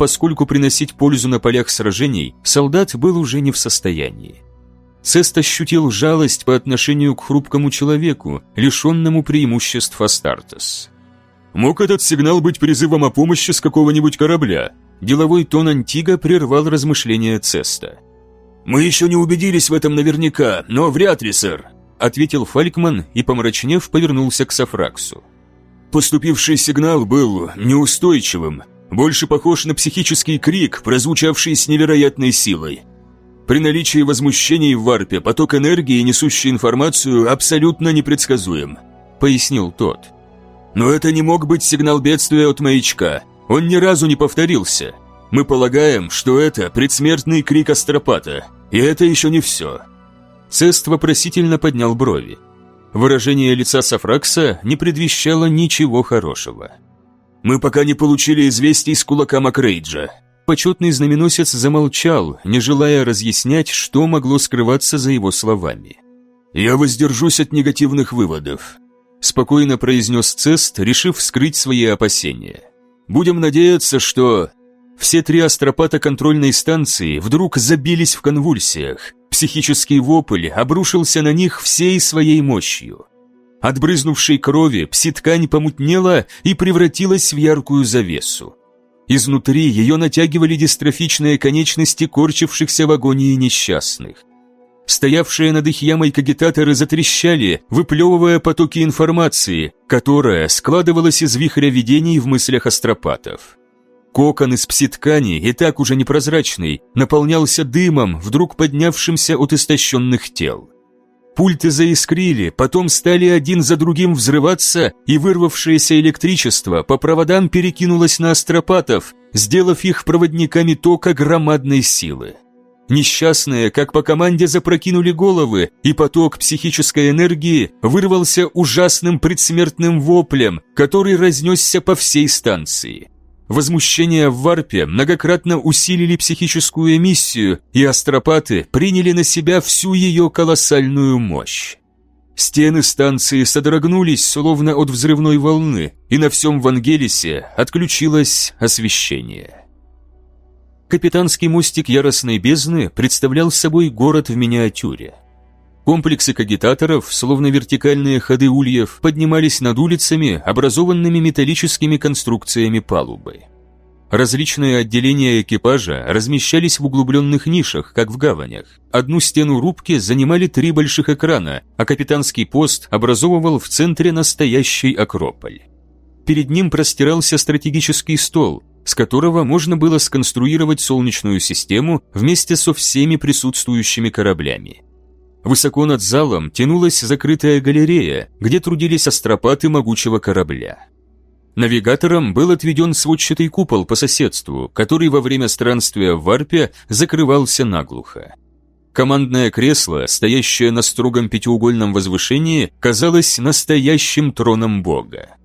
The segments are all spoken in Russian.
поскольку приносить пользу на полях сражений солдат был уже не в состоянии. Цест ощутил жалость по отношению к хрупкому человеку, лишенному преимуществ Астартес. «Мог этот сигнал быть призывом о помощи с какого-нибудь корабля?» Деловой тон Антига прервал размышления Цеста. «Мы еще не убедились в этом наверняка, но вряд ли, сэр», ответил Фалькман и, помрачнев, повернулся к Сафраксу. «Поступивший сигнал был неустойчивым, больше похож на психический крик, прозвучавший с невероятной силой. При наличии возмущений в варпе поток энергии, несущий информацию, абсолютно непредсказуем», пояснил тот. «Но это не мог быть сигнал бедствия от маячка. Он ни разу не повторился. Мы полагаем, что это предсмертный крик астропата, и это еще не все». Цест вопросительно поднял брови. Выражение лица Сафракса не предвещало ничего хорошего. «Мы пока не получили известий с кулака Макрейджа». Почетный знаменосец замолчал, не желая разъяснять, что могло скрываться за его словами. «Я воздержусь от негативных выводов», – спокойно произнес Цест, решив скрыть свои опасения. «Будем надеяться, что...» Все три астропата контрольной станции вдруг забились в конвульсиях. Психический вопль обрушился на них всей своей мощью. От брызнувшей крови пси-ткань помутнела и превратилась в яркую завесу. Изнутри ее натягивали дистрофичные конечности корчившихся в агонии несчастных. Стоявшие над их ямой кагитаторы затрещали, выплевывая потоки информации, которая складывалась из вихря видений в мыслях астропатов. Кокон из пси-ткани, и так уже непрозрачный, наполнялся дымом, вдруг поднявшимся от истощенных тел. Пульты заискрили, потом стали один за другим взрываться, и вырвавшееся электричество по проводам перекинулось на астропатов, сделав их проводниками тока громадной силы. Несчастные, как по команде, запрокинули головы, и поток психической энергии вырвался ужасным предсмертным воплем, который разнесся по всей станции. Возмущения в варпе многократно усилили психическую эмиссию, и астропаты приняли на себя всю ее колоссальную мощь. Стены станции содрогнулись, словно от взрывной волны, и на всем Вангелисе отключилось освещение. Капитанский мостик Яростной бездны представлял собой город в миниатюре. Комплексы кагитаторов, словно вертикальные ходы ульев, поднимались над улицами, образованными металлическими конструкциями палубы. Различные отделения экипажа размещались в углубленных нишах, как в гаванях. Одну стену рубки занимали три больших экрана, а капитанский пост образовывал в центре настоящий акрополь. Перед ним простирался стратегический стол, с которого можно было сконструировать Солнечную систему вместе со всеми присутствующими кораблями. Высоко над залом тянулась закрытая галерея, где трудились астропаты могучего корабля. Навигатором был отведен сводчатый купол по соседству, который во время странствия в варпе закрывался наглухо. Командное кресло, стоящее на строгом пятиугольном возвышении, казалось настоящим троном бога.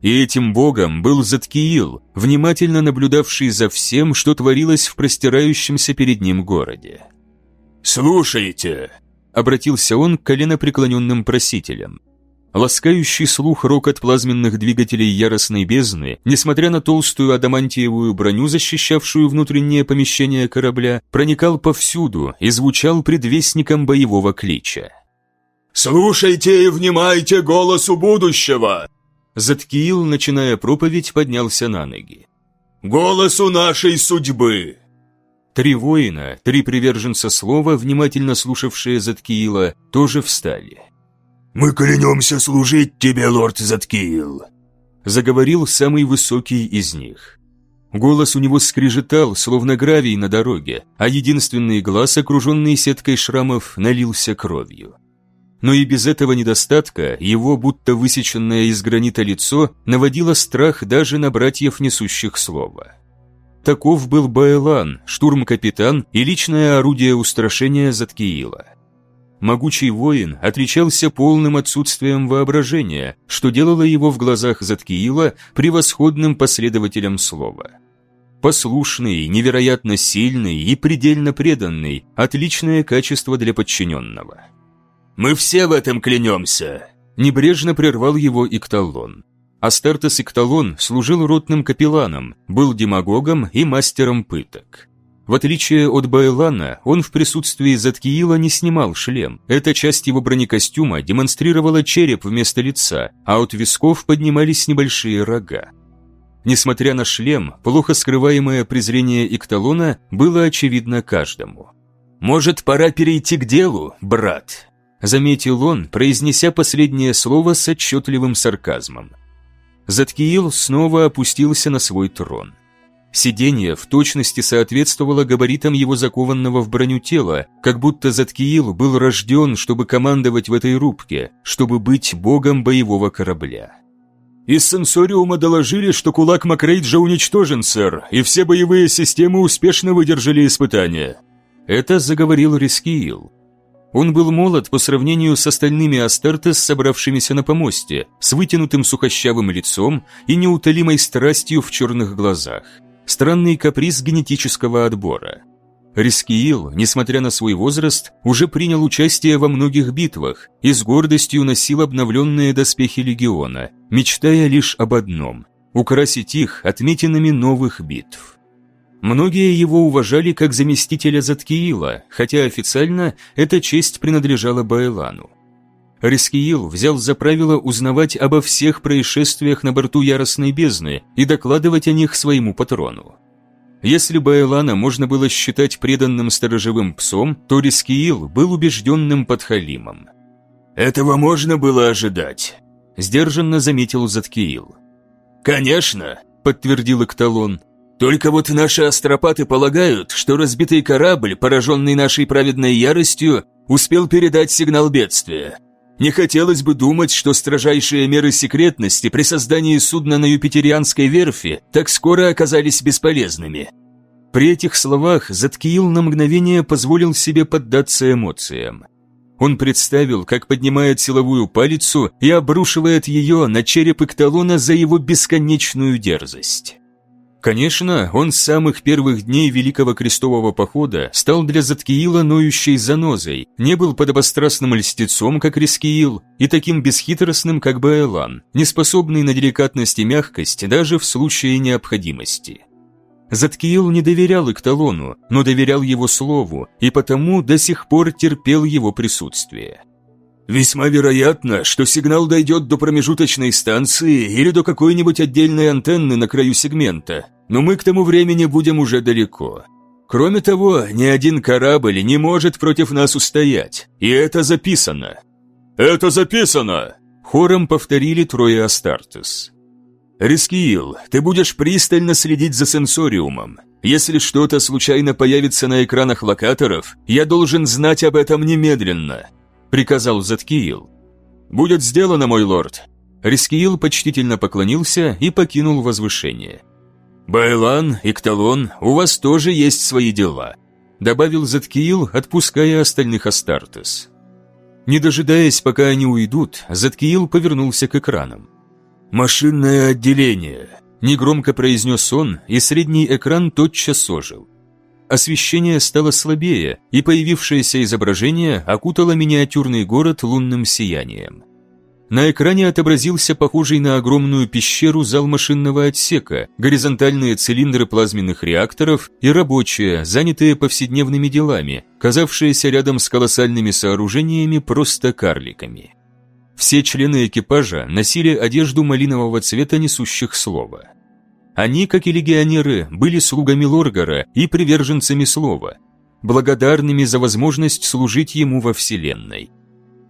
И этим богом был Заткиил, внимательно наблюдавший за всем, что творилось в простирающемся перед ним городе. «Слушайте!» Обратился он к коленопреклоненным просителям. Ласкающий слух рокот плазменных двигателей яростной бездны, несмотря на толстую адамантиевую броню, защищавшую внутреннее помещение корабля, проникал повсюду и звучал предвестником боевого клича. «Слушайте и внимайте голосу будущего!» Заткиил, начиная проповедь, поднялся на ноги. «Голосу нашей судьбы!» Три воина, три приверженца слова, внимательно слушавшие Заткиила, тоже встали. «Мы клянемся служить тебе, лорд Заткиил», заговорил самый высокий из них. Голос у него скрежетал, словно гравий на дороге, а единственный глаз, окруженный сеткой шрамов, налился кровью. Но и без этого недостатка его, будто высеченное из гранита лицо, наводило страх даже на братьев, несущих слово. Таков был Байлан, штурм-капитан и личное орудие устрашения Заткиила. Могучий воин отличался полным отсутствием воображения, что делало его в глазах Заткиила превосходным последователем слова. Послушный, невероятно сильный и предельно преданный – отличное качество для подчиненного. «Мы все в этом клянемся!» Небрежно прервал его Икталон. Астартес Икталон служил ротным капелланом, был демагогом и мастером пыток. В отличие от Байлана, он в присутствии Заткиила не снимал шлем. Эта часть его бронекостюма демонстрировала череп вместо лица, а от висков поднимались небольшие рога. Несмотря на шлем, плохо скрываемое презрение Икталона было очевидно каждому. «Может, пора перейти к делу, брат?» Заметил он, произнеся последнее слово с отчетливым сарказмом. Заткиил снова опустился на свой трон. Сиденье в точности соответствовало габаритам его закованного в броню тела, как будто Заткиил был рожден, чтобы командовать в этой рубке, чтобы быть богом боевого корабля. «Из сенсориума доложили, что кулак Макрейджа уничтожен, сэр, и все боевые системы успешно выдержали испытания». Это заговорил Рискиил. Он был молод по сравнению с остальными Астартес, собравшимися на помосте, с вытянутым сухощавым лицом и неутолимой страстью в черных глазах странный каприз генетического отбора. Рискиил, несмотря на свой возраст, уже принял участие во многих битвах и с гордостью носил обновленные доспехи легиона, мечтая лишь об одном – украсить их отметинами новых битв. Многие его уважали как заместителя Заткиила, хотя официально эта честь принадлежала Байлану. Рискиил взял за правило узнавать обо всех происшествиях на борту Яростной Бездны и докладывать о них своему патрону. Если Байлана можно было считать преданным сторожевым псом, то Рискиил был убежденным подхалимом. «Этого можно было ожидать», – сдержанно заметил Заткиил. «Конечно», – подтвердил Экталон. «Только вот наши астропаты полагают, что разбитый корабль, пораженный нашей праведной яростью, успел передать сигнал бедствия. Не хотелось бы думать, что строжайшие меры секретности при создании судна на Юпитерианской верфи так скоро оказались бесполезными. При этих словах Заткиил на мгновение позволил себе поддаться эмоциям. Он представил, как поднимает силовую палицу и обрушивает ее на череп Экталона за его бесконечную дерзость. Конечно, он с самых первых дней Великого Крестового Похода стал для Заткиила ноющей занозой, не был подобострастным льстецом, как Рискиил, и таким бесхитростным, как Баэлан, неспособный на деликатность и мягкость даже в случае необходимости. Заткиил не доверял Икталону, но доверял его слову, и потому до сих пор терпел его присутствие. Весьма вероятно, что сигнал дойдет до промежуточной станции или до какой-нибудь отдельной антенны на краю сегмента, но мы к тому времени будем уже далеко. Кроме того, ни один корабль не может против нас устоять, и это записано. «Это записано!» Хором повторили трое Астартес. «Рискиил, ты будешь пристально следить за сенсориумом. Если что-то случайно появится на экранах локаторов, я должен знать об этом немедленно приказал Заткиил. «Будет сделано, мой лорд!» Рискиил почтительно поклонился и покинул возвышение. «Байлан, Икталон, у вас тоже есть свои дела», добавил Заткиил, отпуская остальных Астартес. Не дожидаясь, пока они уйдут, Заткиил повернулся к экранам. «Машинное отделение», – негромко произнес он, и средний экран тотчас ожил освещение стало слабее, и появившееся изображение окутало миниатюрный город лунным сиянием. На экране отобразился похожий на огромную пещеру зал машинного отсека, горизонтальные цилиндры плазменных реакторов и рабочие, занятые повседневными делами, казавшиеся рядом с колоссальными сооружениями просто карликами. Все члены экипажа носили одежду малинового цвета несущих слова – они, как и легионеры, были слугами Лоргара и приверженцами слова, благодарными за возможность служить ему во Вселенной.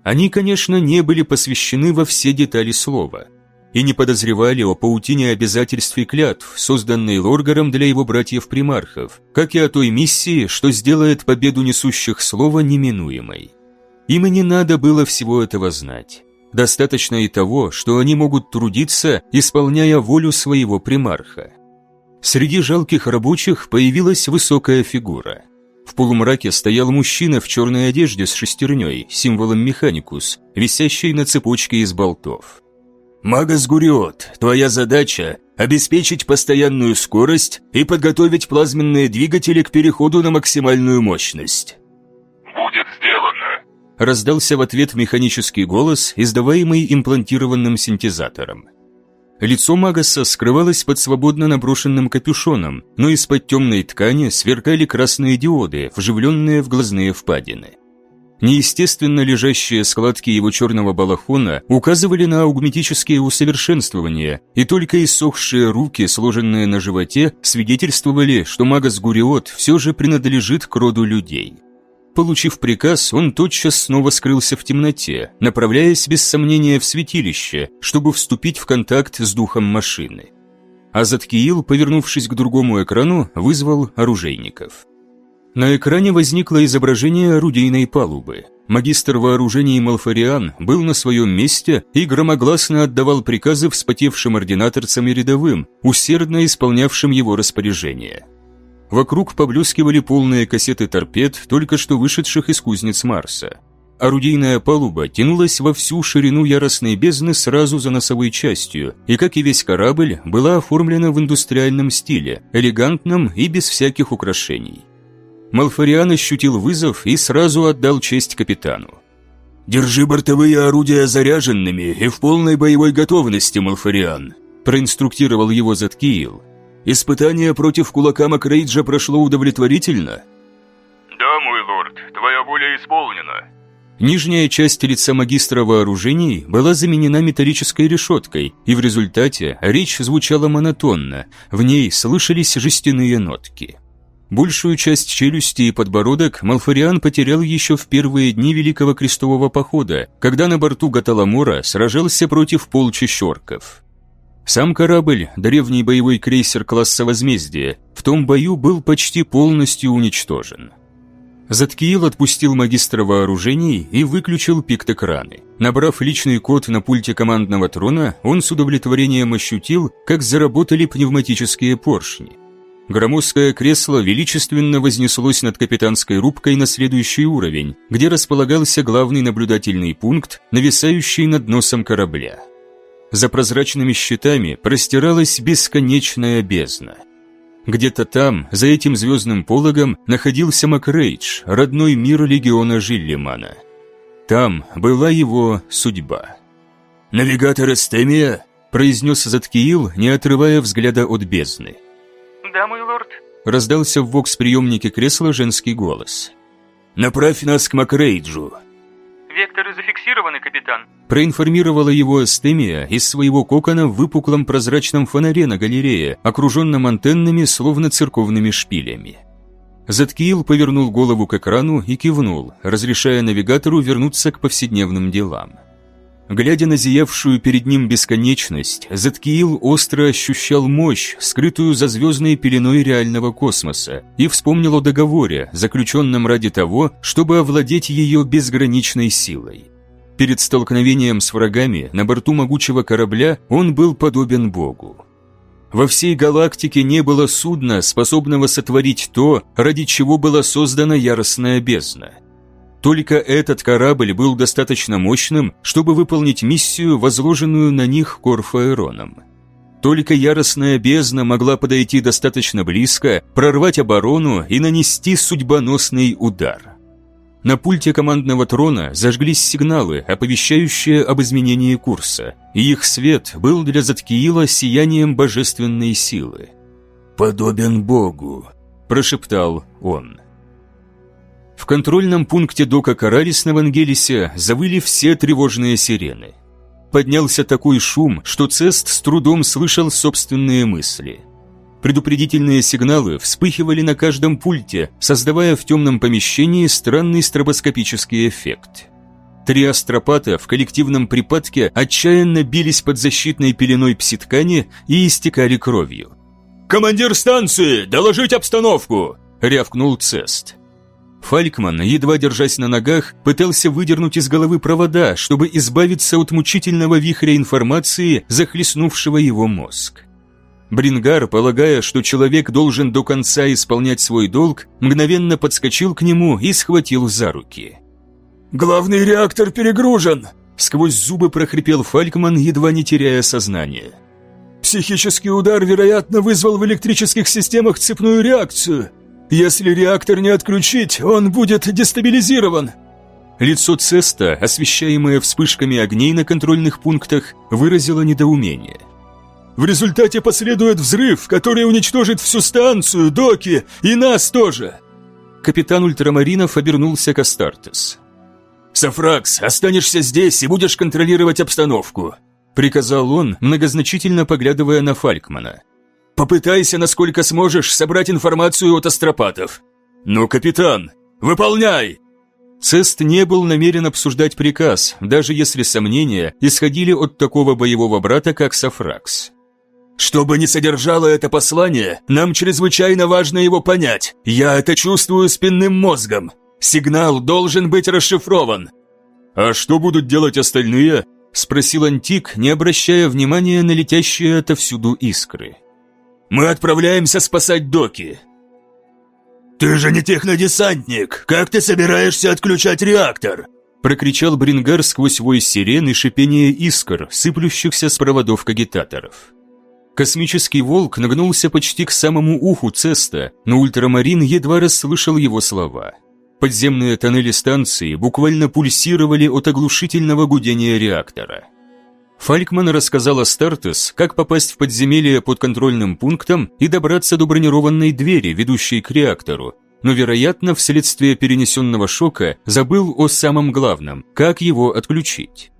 Они, конечно, не были посвящены во все детали слова и не подозревали о паутине обязательств и клятв, созданной Лоргаром для его братьев-примархов, как и о той миссии, что сделает победу несущих слова неминуемой. Им и не надо было всего этого знать. Достаточно и того, что они могут трудиться, исполняя волю своего примарха. Среди жалких рабочих появилась высокая фигура. В полумраке стоял мужчина в черной одежде с шестерней, символом Механикус, висящей на цепочке из болтов. «Магас Гуриот, твоя задача – обеспечить постоянную скорость и подготовить плазменные двигатели к переходу на максимальную мощность раздался в ответ механический голос, издаваемый имплантированным синтезатором. Лицо Магаса скрывалось под свободно наброшенным капюшоном, но из-под темной ткани сверкали красные диоды, вживленные в глазные впадины. Неестественно лежащие складки его черного балахона указывали на аугметические усовершенствования, и только иссохшие руки, сложенные на животе, свидетельствовали, что магас Гуриот все же принадлежит к роду людей. Получив приказ, он тотчас снова скрылся в темноте, направляясь без сомнения в святилище, чтобы вступить в контакт с духом машины. А Заткиил, повернувшись к другому экрану, вызвал оружейников. На экране возникло изображение орудийной палубы. Магистр вооружений Малфариан был на своем месте и громогласно отдавал приказы вспотевшим ординаторцам и рядовым, усердно исполнявшим его распоряжения. Вокруг поблескивали полные кассеты торпед, только что вышедших из кузнец Марса. Орудийная палуба тянулась во всю ширину яростной бездны сразу за носовой частью, и, как и весь корабль, была оформлена в индустриальном стиле, элегантном и без всяких украшений. Малфариан ощутил вызов и сразу отдал честь капитану. «Держи бортовые орудия заряженными и в полной боевой готовности, Малфариан», проинструктировал его Заткиил. «Испытание против кулака Макрейджа прошло удовлетворительно?» «Да, мой лорд, твоя воля исполнена». Нижняя часть лица магистра вооружений была заменена металлической решеткой, и в результате речь звучала монотонно, в ней слышались жестяные нотки. Большую часть челюсти и подбородок Малфариан потерял еще в первые дни Великого Крестового Похода, когда на борту Гаталамора сражался против полчищ орков. Сам корабль, древний боевой крейсер класса Возмездия, в том бою был почти полностью уничтожен. Заткиил отпустил магистра вооружений и выключил пикт-экраны. Набрав личный код на пульте командного трона, он с удовлетворением ощутил, как заработали пневматические поршни. Громоздкое кресло величественно вознеслось над капитанской рубкой на следующий уровень, где располагался главный наблюдательный пункт, нависающий над носом корабля. За прозрачными щитами простиралась бесконечная бездна. Где-то там, за этим звездным пологом, находился Макрейдж, родной мир легиона Жиллимана. Там была его судьба. «Навигатор Эстемия?» – произнес Заткиил, не отрывая взгляда от бездны. «Да, мой лорд», — раздался в вокс-приемнике кресла женский голос. «Направь нас к Макрейджу». «Векторы зафиксированы, капитан», — проинформировала его Эстемия из своего кокона в выпуклом прозрачном фонаре на галерее, окруженном антеннами, словно церковными шпилями. Заткиил повернул голову к экрану и кивнул, разрешая навигатору вернуться к повседневным делам. Глядя на зиявшую перед ним бесконечность, Заткиил остро ощущал мощь, скрытую за звездной пеленой реального космоса, и вспомнил о договоре, заключенном ради того, чтобы овладеть ее безграничной силой. Перед столкновением с врагами на борту могучего корабля он был подобен Богу. Во всей галактике не было судна, способного сотворить то, ради чего была создана яростная бездна – только этот корабль был достаточно мощным, чтобы выполнить миссию, возложенную на них Корфаэроном. Только яростная бездна могла подойти достаточно близко, прорвать оборону и нанести судьбоносный удар. На пульте командного трона зажглись сигналы, оповещающие об изменении курса, и их свет был для Заткиила сиянием божественной силы. «Подобен Богу», – прошептал он. В контрольном пункте дока Карарис на Вангелисе завыли все тревожные сирены. Поднялся такой шум, что Цест с трудом слышал собственные мысли. Предупредительные сигналы вспыхивали на каждом пульте, создавая в темном помещении странный стробоскопический эффект. Три астропата в коллективном припадке отчаянно бились под защитной пеленой пситкани и истекали кровью. «Командир станции, доложить обстановку!» – рявкнул Цест. Фалькман, едва держась на ногах, пытался выдернуть из головы провода, чтобы избавиться от мучительного вихря информации, захлестнувшего его мозг. Брингар, полагая, что человек должен до конца исполнять свой долг, мгновенно подскочил к нему и схватил за руки. «Главный реактор перегружен!» Сквозь зубы прохрипел Фалькман, едва не теряя сознание. «Психический удар, вероятно, вызвал в электрических системах цепную реакцию. Если реактор не отключить, он будет дестабилизирован. Лицо Цеста, освещаемое вспышками огней на контрольных пунктах, выразило недоумение. В результате последует взрыв, который уничтожит всю станцию, доки и нас тоже!» Капитан Ультрамаринов обернулся к Астартес. «Сафракс, останешься здесь и будешь контролировать обстановку», приказал он, многозначительно поглядывая на Фалькмана. «Попытайся, насколько сможешь, собрать информацию от астропатов. Ну, капитан, выполняй!» Цест не был намерен обсуждать приказ, даже если сомнения исходили от такого боевого брата, как Сафракс. «Что бы ни содержало это послание, нам чрезвычайно важно его понять. Я это чувствую спинным мозгом. Сигнал должен быть расшифрован». «А что будут делать остальные?» – спросил Антик, не обращая внимания на летящие отовсюду искры. «Мы отправляемся спасать Доки». «Ты же не технодесантник! Как ты собираешься отключать реактор?» Прокричал Брингар сквозь вой сирен и шипение искр, сыплющихся с проводов кагитаторов. Космический волк нагнулся почти к самому уху Цеста, но ультрамарин едва расслышал его слова. Подземные тоннели станции буквально пульсировали от оглушительного гудения реактора. Фалькман рассказал Астартес, как попасть в подземелье под контрольным пунктом и добраться до бронированной двери, ведущей к реактору, но, вероятно, вследствие перенесенного шока забыл о самом главном – как его отключить.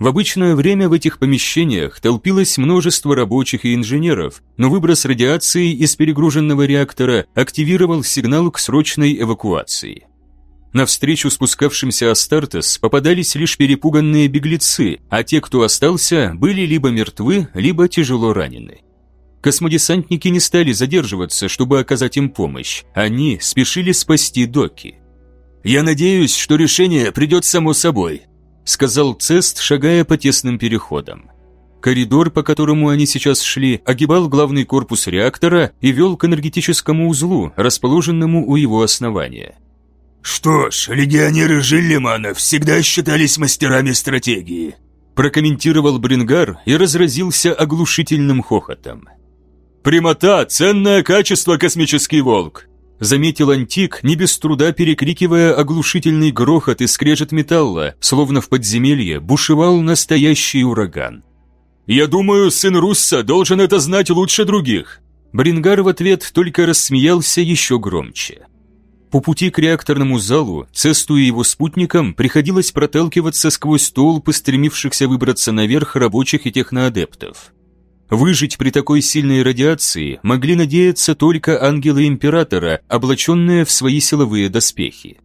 В обычное время в этих помещениях толпилось множество рабочих и инженеров, но выброс радиации из перегруженного реактора активировал сигнал к срочной эвакуации. Навстречу спускавшимся Астартес попадались лишь перепуганные беглецы, а те, кто остался, были либо мертвы, либо тяжело ранены. Космодесантники не стали задерживаться, чтобы оказать им помощь. Они спешили спасти Доки. «Я надеюсь, что решение придет само собой», сказал Цест, шагая по тесным переходам. Коридор, по которому они сейчас шли, огибал главный корпус реактора и вел к энергетическому узлу, расположенному у его основания. «Что ж, легионеры Жиллимана всегда считались мастерами стратегии», прокомментировал Брингар и разразился оглушительным хохотом. «Прямота – ценное качество, космический волк!» Заметил Антик, не без труда перекрикивая оглушительный грохот и скрежет металла, словно в подземелье бушевал настоящий ураган. «Я думаю, сын Русса должен это знать лучше других!» Брингар в ответ только рассмеялся еще громче. По пути к реакторному залу Цесту и его спутникам приходилось проталкиваться сквозь толпы стремившихся выбраться наверх рабочих и техноадептов. Выжить при такой сильной радиации могли надеяться только ангелы Императора, облаченные в свои силовые доспехи.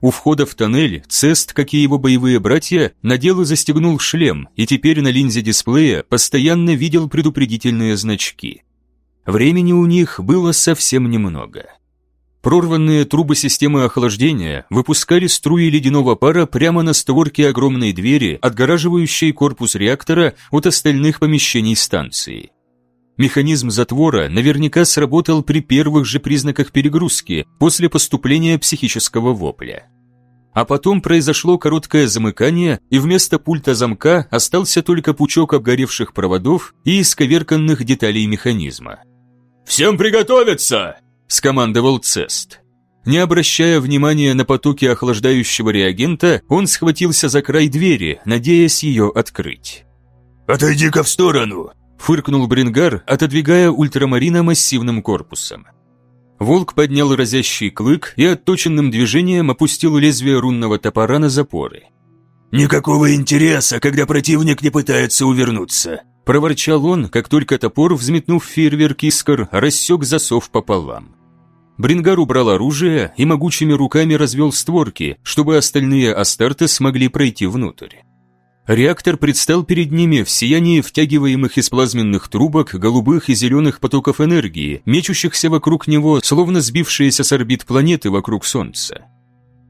У входа в тоннель Цест, как и его боевые братья, надел и застегнул шлем, и теперь на линзе дисплея постоянно видел предупредительные значки. Времени у них было совсем немного. Прорванные трубы системы охлаждения выпускали струи ледяного пара прямо на створки огромной двери, отгораживающей корпус реактора от остальных помещений станции. Механизм затвора наверняка сработал при первых же признаках перегрузки после поступления психического вопля. А потом произошло короткое замыкание, и вместо пульта замка остался только пучок обгоревших проводов и исковерканных деталей механизма. «Всем приготовиться!» – скомандовал Цест. Не обращая внимания на потоки охлаждающего реагента, он схватился за край двери, надеясь ее открыть. «Отойди-ка в сторону!» – фыркнул Брингар, отодвигая ультрамарина массивным корпусом. Волк поднял разящий клык и отточенным движением опустил лезвие рунного топора на запоры. «Никакого интереса, когда противник не пытается увернуться», Проворчал он, как только топор, взметнув фейерверк искр, рассек засов пополам. Брингар убрал оружие и могучими руками развел створки, чтобы остальные Астарты смогли пройти внутрь. Реактор предстал перед ними в сиянии втягиваемых из плазменных трубок голубых и зеленых потоков энергии, мечущихся вокруг него, словно сбившиеся с орбит планеты вокруг Солнца.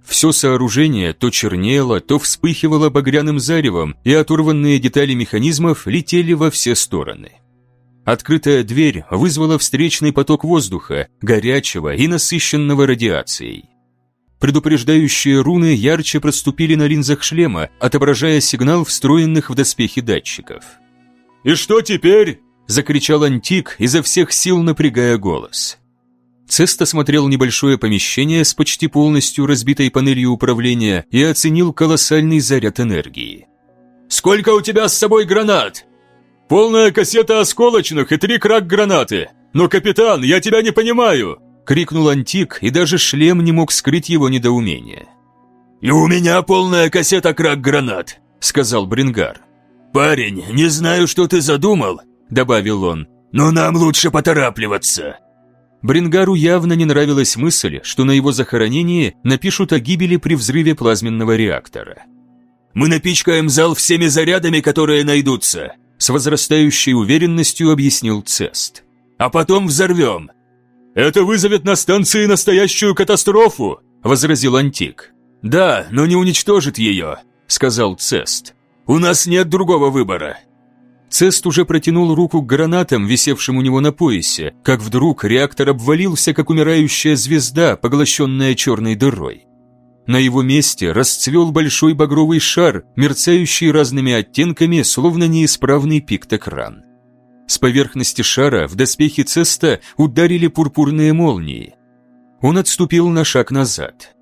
Все сооружение то чернело, то вспыхивало багряным заревом, и оторванные детали механизмов летели во все стороны. Открытая дверь вызвала встречный поток воздуха, горячего и насыщенного радиацией. Предупреждающие руны ярче проступили на линзах шлема, отображая сигнал встроенных в доспехи датчиков. «И что теперь?» – закричал Антик, изо всех сил напрягая голос. Цеста смотрел небольшое помещение с почти полностью разбитой панелью управления и оценил колоссальный заряд энергии. «Сколько у тебя с собой гранат?» «Полная кассета осколочных и три крак-гранаты! Но, капитан, я тебя не понимаю!» — крикнул Антик, и даже шлем не мог скрыть его недоумение. «И у меня полная кассета крак-гранат», — сказал Брингар. «Парень, не знаю, что ты задумал», — добавил он, «но нам лучше поторапливаться». Брингару явно не нравилась мысль, что на его захоронении напишут о гибели при взрыве плазменного реактора. «Мы напичкаем зал всеми зарядами, которые найдутся», с возрастающей уверенностью объяснил Цест. «А потом взорвем». «Это вызовет на станции настоящую катастрофу», возразил Антик. «Да, но не уничтожит ее», сказал Цест. «У нас нет другого выбора». Цест уже протянул руку к гранатам, висевшим у него на поясе, как вдруг реактор обвалился, как умирающая звезда, поглощенная черной дырой. На его месте расцвел большой багровый шар, мерцающий разными оттенками, словно неисправный пиктокран. С поверхности шара в доспехи Цеста ударили пурпурные молнии. Он отступил на шаг назад.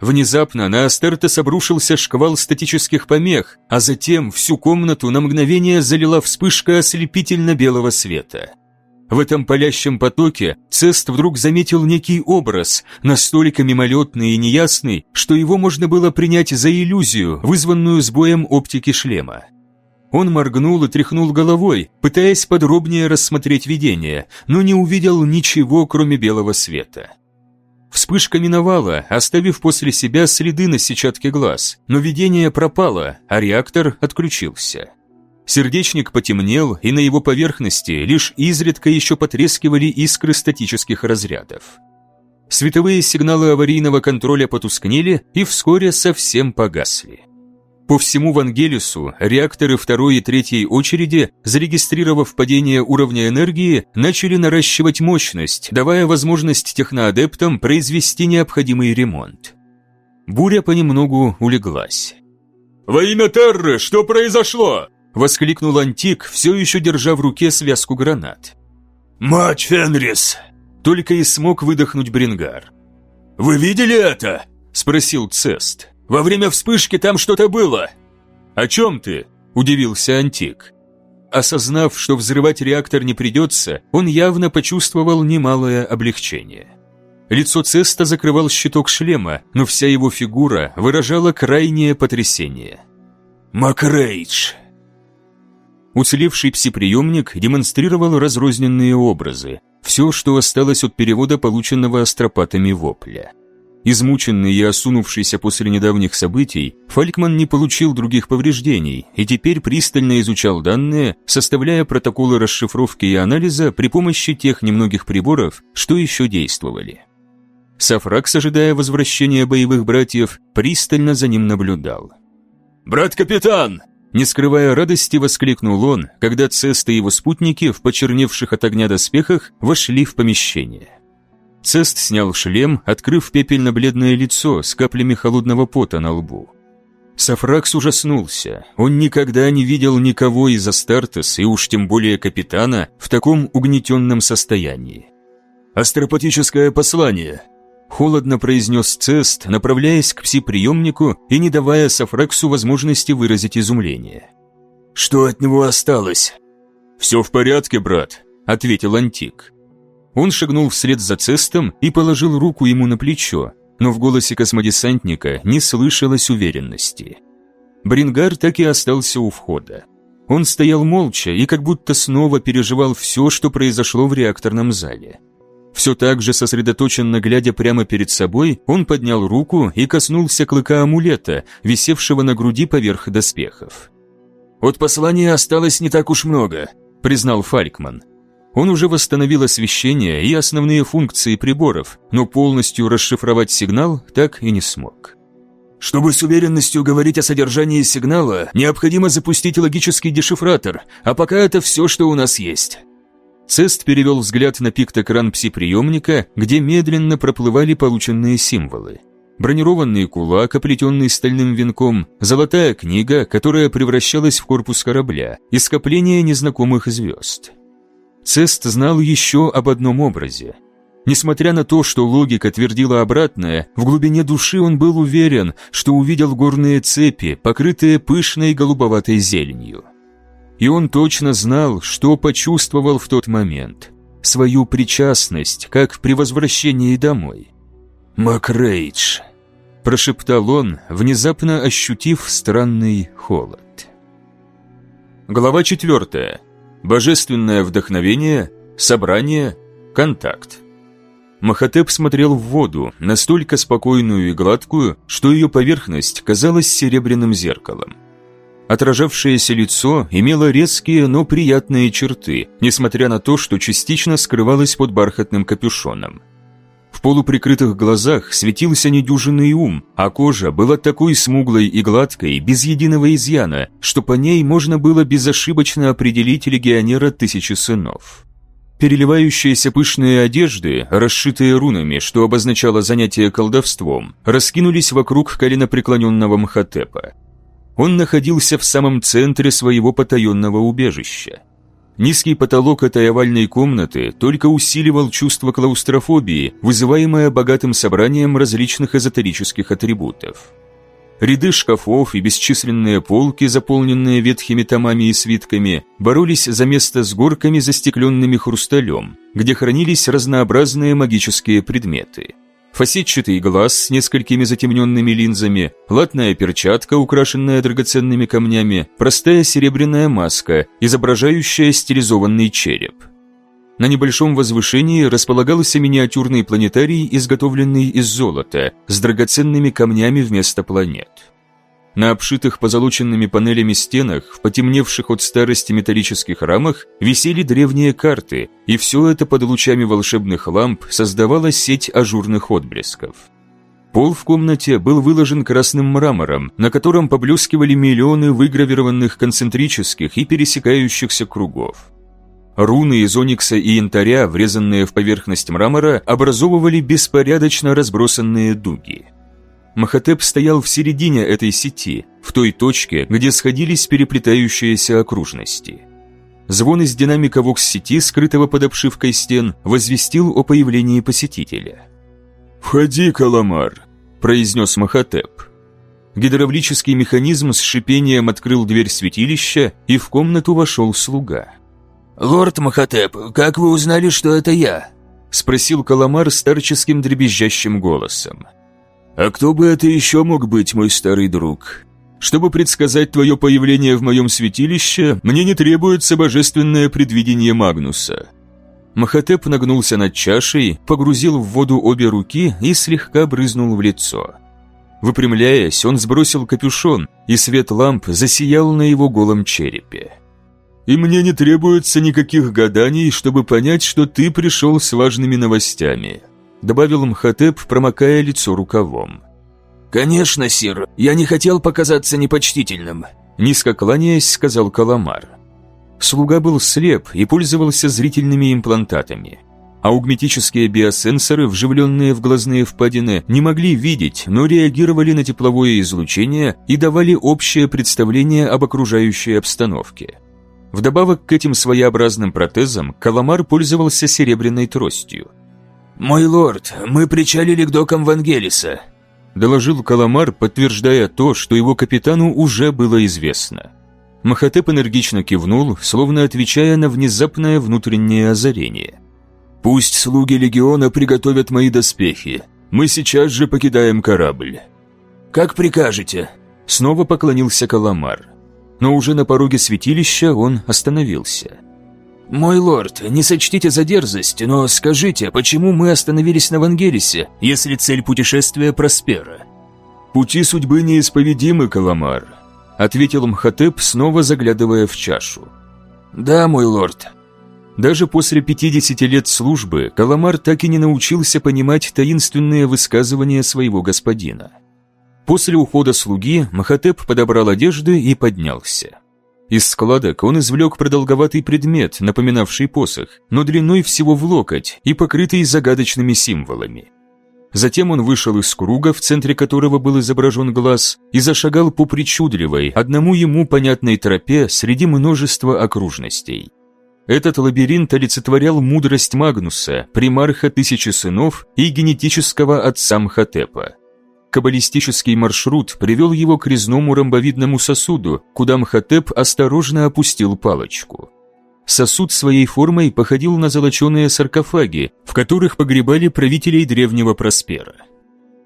Внезапно на Астертес обрушился шквал статических помех, а затем всю комнату на мгновение залила вспышка ослепительно-белого света. В этом палящем потоке Цест вдруг заметил некий образ, настолько мимолетный и неясный, что его можно было принять за иллюзию, вызванную сбоем оптики шлема. Он моргнул и тряхнул головой, пытаясь подробнее рассмотреть видение, но не увидел ничего, кроме белого света. Вспышка миновала, оставив после себя следы на сетчатке глаз, но видение пропало, а реактор отключился. Сердечник потемнел, и на его поверхности лишь изредка еще потрескивали искры статических разрядов. Световые сигналы аварийного контроля потускнели и вскоре совсем погасли. По всему Вангелису реакторы второй и третьей очереди, зарегистрировав падение уровня энергии, начали наращивать мощность, давая возможность техноадептам произвести необходимый ремонт. Буря понемногу улеглась. «Во имя Терры, что произошло?» Воскликнул Антик, все еще держа в руке связку гранат. «Мать Фенрис!» Только и смог выдохнуть Брингар. «Вы видели это?» Спросил Цест. «Во время вспышки там что-то было!» «О чем ты?» Удивился Антик. Осознав, что взрывать реактор не придется, он явно почувствовал немалое облегчение. Лицо Цеста закрывал щиток шлема, но вся его фигура выражала крайнее потрясение. «Макрейдж!» Уцелевший псиприемник демонстрировал разрозненные образы, все, что осталось от перевода полученного астропатами вопля. Измученный и осунувшийся после недавних событий, Фалькман не получил других повреждений и теперь пристально изучал данные, составляя протоколы расшифровки и анализа при помощи тех немногих приборов, что еще действовали. Сафракс, ожидая возвращения боевых братьев, пристально за ним наблюдал. «Брат-капитан!» Не скрывая радости, воскликнул он, когда Цест и его спутники в почерневших от огня доспехах вошли в помещение. Цест снял шлем, открыв пепельно-бледное лицо с каплями холодного пота на лбу. Сафракс ужаснулся. Он никогда не видел никого из Астартес, и уж тем более капитана, в таком угнетенном состоянии. «Астропатическое послание», Холодно произнес Цест, направляясь к пси-приемнику и не давая Сафраксу возможности выразить изумление. «Что от него осталось?» «Все в порядке, брат», — ответил Антик. Он шагнул вслед за Цестом и положил руку ему на плечо, но в голосе космодесантника не слышалось уверенности. Брингар так и остался у входа. Он стоял молча и как будто снова переживал все, что произошло в реакторном зале. Все так же сосредоточенно глядя прямо перед собой, он поднял руку и коснулся клыка амулета, висевшего на груди поверх доспехов. «От послания осталось не так уж много», — признал Фалькман. Он уже восстановил освещение и основные функции приборов, но полностью расшифровать сигнал так и не смог. Чтобы с уверенностью говорить о содержании сигнала, необходимо запустить логический дешифратор, а пока это все, что у нас есть. Цест перевел взгляд на пиктокран пси-приемника, где медленно проплывали полученные символы. Бронированный кулак, оплетенный стальным венком, золотая книга, которая превращалась в корпус корабля, и скопление незнакомых звезд. Цест знал еще об одном образе. Несмотря на то, что логика твердила обратное, в глубине души он был уверен, что увидел горные цепи, покрытые пышной голубоватой зеленью. И он точно знал, что почувствовал в тот момент. Свою причастность, как при возвращении домой. «Макрейдж», – прошептал он, внезапно ощутив странный холод. Глава 4. Божественное вдохновение, собрание, контакт. Махатеп смотрел в воду, настолько спокойную и гладкую, что ее поверхность казалась серебряным зеркалом. Отражавшееся лицо имело резкие, но приятные черты, несмотря на то, что частично скрывалось под бархатным капюшоном. В полуприкрытых глазах светился недюжинный ум, а кожа была такой смуглой и гладкой, без единого изъяна, что по ней можно было безошибочно определить легионера тысячи сынов. Переливающиеся пышные одежды, расшитые рунами, что обозначало занятие колдовством, раскинулись вокруг коленопреклоненного Мхотепа. Он находился в самом центре своего потаенного убежища. Низкий потолок этой овальной комнаты только усиливал чувство клаустрофобии, вызываемое богатым собранием различных эзотерических атрибутов. Ряды шкафов и бесчисленные полки, заполненные ветхими томами и свитками, боролись за место с горками, застекленными хрусталем, где хранились разнообразные магические предметы. Фасетчатый глаз с несколькими затемненными линзами, латная перчатка, украшенная драгоценными камнями, простая серебряная маска, изображающая стилизованный череп – на небольшом возвышении располагался миниатюрный планетарий, изготовленный из золота, с драгоценными камнями вместо планет. На обшитых позолоченными панелями стенах, в потемневших от старости металлических рамах, висели древние карты, и все это под лучами волшебных ламп создавало сеть ажурных отблесков. Пол в комнате был выложен красным мрамором, на котором поблескивали миллионы выгравированных концентрических и пересекающихся кругов. Руны из оникса и янтаря, врезанные в поверхность мрамора, образовывали беспорядочно разбросанные дуги. Махатеп стоял в середине этой сети, в той точке, где сходились переплетающиеся окружности. Звон из динамика вокс-сети, скрытого под обшивкой стен, возвестил о появлении посетителя. «Входи, Каламар», – произнес Махатеп. Гидравлический механизм с шипением открыл дверь святилища, и в комнату вошел слуга. «Лорд Махатеп, как вы узнали, что это я?» – спросил Каламар старческим дребезжащим голосом. «А кто бы это еще мог быть, мой старый друг? Чтобы предсказать твое появление в моем святилище, мне не требуется божественное предвидение Магнуса». Махатеп нагнулся над чашей, погрузил в воду обе руки и слегка брызнул в лицо. Выпрямляясь, он сбросил капюшон, и свет ламп засиял на его голом черепе и мне не требуется никаких гаданий, чтобы понять, что ты пришел с важными новостями», добавил Мхотеп, промокая лицо рукавом. «Конечно, Сир, я не хотел показаться непочтительным», низко кланяясь, сказал Каламар. Слуга был слеп и пользовался зрительными имплантатами. Аугметические биосенсоры, вживленные в глазные впадины, не могли видеть, но реагировали на тепловое излучение и давали общее представление об окружающей обстановке. Вдобавок к этим своеобразным протезам Каламар пользовался серебряной тростью. «Мой лорд, мы причалили к докам Вангелиса», доложил Каламар, подтверждая то, что его капитану уже было известно. Махатеп энергично кивнул, словно отвечая на внезапное внутреннее озарение. «Пусть слуги легиона приготовят мои доспехи. Мы сейчас же покидаем корабль». «Как прикажете», — снова поклонился Каламар но уже на пороге святилища он остановился. «Мой лорд, не сочтите за дерзость, но скажите, почему мы остановились на Вангелисе, если цель путешествия Проспера?» «Пути судьбы неисповедимы, Каламар», — ответил Мхотеп, снова заглядывая в чашу. «Да, мой лорд». Даже после 50 лет службы Каламар так и не научился понимать таинственные высказывания своего господина. После ухода слуги Махатеп подобрал одежды и поднялся. Из складок он извлек продолговатый предмет, напоминавший посох, но длиной всего в локоть и покрытый загадочными символами. Затем он вышел из круга, в центре которого был изображен глаз, и зашагал по причудливой, одному ему понятной тропе среди множества окружностей. Этот лабиринт олицетворял мудрость Магнуса, примарха тысячи сынов и генетического отца Мхотепа. Каббалистический маршрут привел его к резному ромбовидному сосуду, куда Мхотеп осторожно опустил палочку. Сосуд своей формой походил на золоченые саркофаги, в которых погребали правителей древнего Проспера.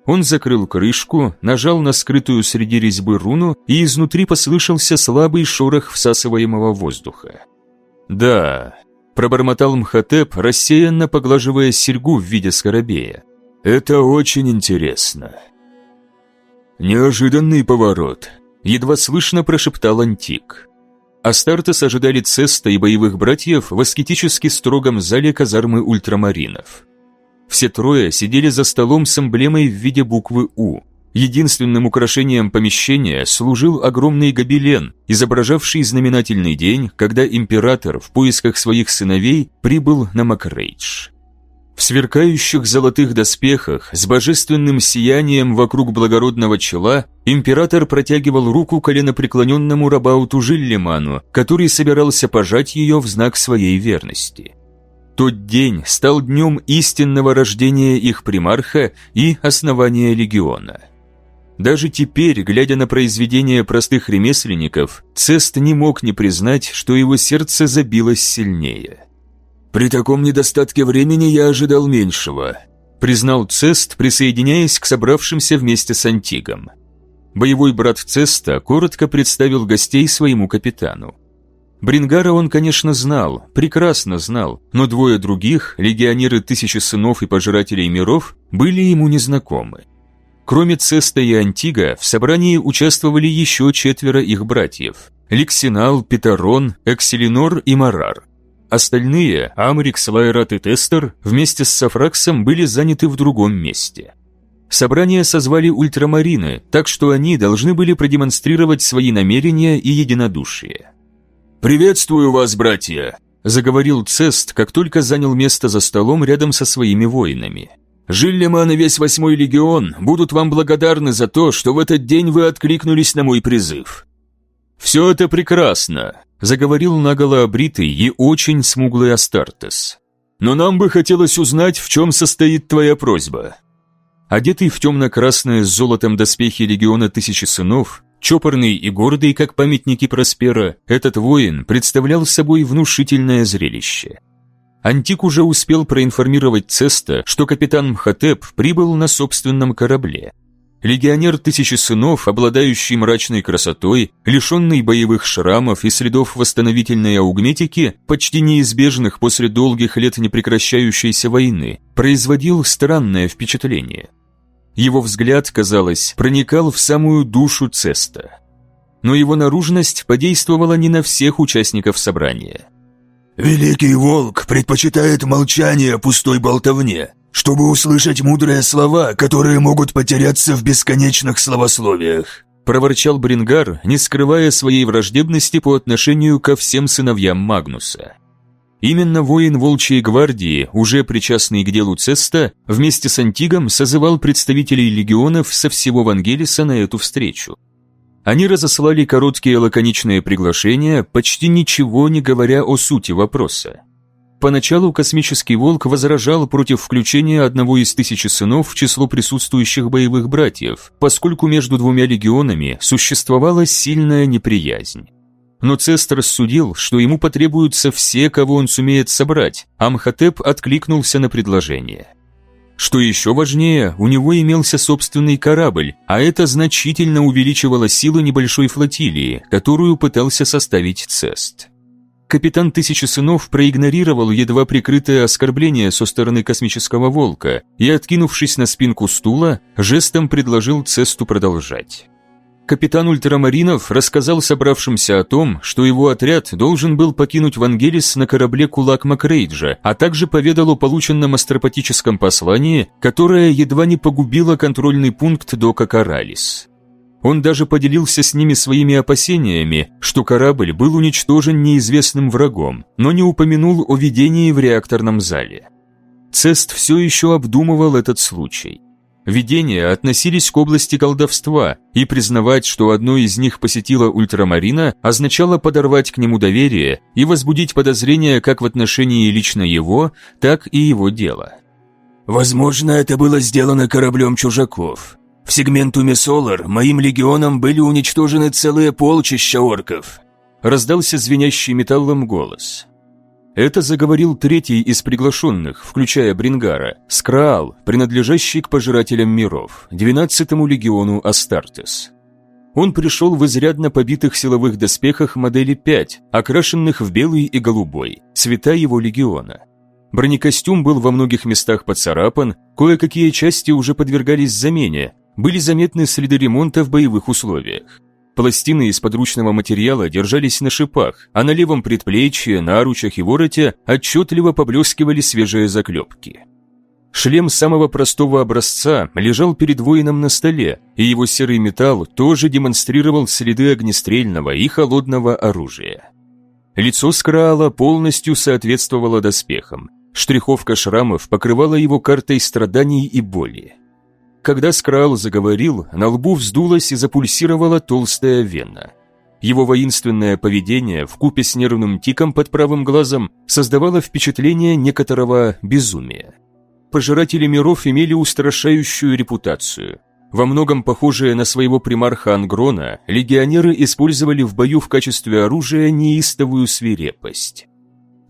Он закрыл крышку, нажал на скрытую среди резьбы руну, и изнутри послышался слабый шорох всасываемого воздуха. «Да», – пробормотал Мхотеп, рассеянно поглаживая серьгу в виде скоробея. «Это очень интересно». «Неожиданный поворот», – едва слышно прошептал Антик. Астартес ожидали Цеста и боевых братьев в аскетически строгом зале казармы ультрамаринов. Все трое сидели за столом с эмблемой в виде буквы «У». Единственным украшением помещения служил огромный гобелен, изображавший знаменательный день, когда император в поисках своих сыновей прибыл на Макрейдж. В сверкающих золотых доспехах, с божественным сиянием вокруг благородного чела, император протягивал руку коленопреклоненному Рабауту Жиллиману, который собирался пожать ее в знак своей верности. Тот день стал днем истинного рождения их примарха и основания легиона. Даже теперь, глядя на произведения простых ремесленников, Цест не мог не признать, что его сердце забилось сильнее. «При таком недостатке времени я ожидал меньшего», признал Цест, присоединяясь к собравшимся вместе с Антигом. Боевой брат Цеста коротко представил гостей своему капитану. Брингара он, конечно, знал, прекрасно знал, но двое других, легионеры Тысячи Сынов и Пожирателей Миров, были ему незнакомы. Кроме Цеста и Антига, в собрании участвовали еще четверо их братьев – Ликсинал, Петерон, Экселинор и Марар. Остальные, Амрикс, Лайрат и Тестер, вместе с Сафраксом были заняты в другом месте. Собрание созвали ультрамарины, так что они должны были продемонстрировать свои намерения и единодушие. «Приветствую вас, братья!» – заговорил Цест, как только занял место за столом рядом со своими воинами. «Жиллеман и весь восьмой легион будут вам благодарны за то, что в этот день вы откликнулись на мой призыв». «Все это прекрасно», – заговорил наголо обритый и очень смуглый Астартес. «Но нам бы хотелось узнать, в чем состоит твоя просьба». Одетый в темно-красное с золотом доспехи легиона Тысячи Сынов, Чопорный и гордый, как памятники Проспера, этот воин представлял собой внушительное зрелище. Антик уже успел проинформировать Цеста, что капитан Мхотеп прибыл на собственном корабле. Легионер Тысячи Сынов, обладающий мрачной красотой, лишенный боевых шрамов и следов восстановительной аугметики, почти неизбежных после долгих лет непрекращающейся войны, производил странное впечатление – его взгляд, казалось, проникал в самую душу Цеста. Но его наружность подействовала не на всех участников собрания. «Великий волк предпочитает молчание пустой болтовне, чтобы услышать мудрые слова, которые могут потеряться в бесконечных словословиях», проворчал Брингар, не скрывая своей враждебности по отношению ко всем сыновьям Магнуса. Именно воин Волчьей гвардии, уже причастный к делу Цеста, вместе с Антигом созывал представителей легионов со всего Вангелиса на эту встречу. Они разослали короткие лаконичные приглашения, почти ничего не говоря о сути вопроса. Поначалу космический волк возражал против включения одного из тысячи сынов в число присутствующих боевых братьев, поскольку между двумя легионами существовала сильная неприязнь. Но Цест рассудил, что ему потребуются все, кого он сумеет собрать, а Мхотеп откликнулся на предложение. Что еще важнее, у него имелся собственный корабль, а это значительно увеличивало силы небольшой флотилии, которую пытался составить Цест. Капитан Тысячи Сынов проигнорировал едва прикрытое оскорбление со стороны космического волка и, откинувшись на спинку стула, жестом предложил Цесту продолжать. Капитан ультрамаринов рассказал собравшимся о том, что его отряд должен был покинуть Вангелис на корабле «Кулак Макрейджа», а также поведал о полученном астропатическом послании, которое едва не погубило контрольный пункт дока Каралис. Он даже поделился с ними своими опасениями, что корабль был уничтожен неизвестным врагом, но не упомянул о видении в реакторном зале. Цест все еще обдумывал этот случай. Видения относились к области колдовства, и признавать, что одно из них посетило ультрамарина, означало подорвать к нему доверие и возбудить подозрения как в отношении лично его, так и его дела. «Возможно, это было сделано кораблем чужаков», В сегментуме Солар моим легионам были уничтожены целые полчища орков. Раздался звенящий металлом голос. Это заговорил третий из приглашенных, включая Брингара, Скраал, принадлежащий к пожирателям миров, 12-му легиону Астартес. Он пришел в изрядно побитых силовых доспехах модели 5, окрашенных в белый и голубой, цвета его легиона. Бронекостюм был во многих местах поцарапан, кое-какие части уже подвергались замене, были заметны следы ремонта в боевых условиях. Пластины из подручного материала держались на шипах, а на левом предплечье, наручах и вороте отчетливо поблескивали свежие заклепки. Шлем самого простого образца лежал перед воином на столе, и его серый металл тоже демонстрировал следы огнестрельного и холодного оружия. Лицо Скраала полностью соответствовало доспехам. Штриховка шрамов покрывала его картой страданий и боли. Когда Скрал заговорил, на лбу вздулась и запульсировала толстая вена. Его воинственное поведение в купе с нервным тиком под правым глазом создавало впечатление некоторого безумия. Пожиратели миров имели устрашающую репутацию. Во многом похожие на своего примарха Ангрона, легионеры использовали в бою в качестве оружия неистовую свирепость.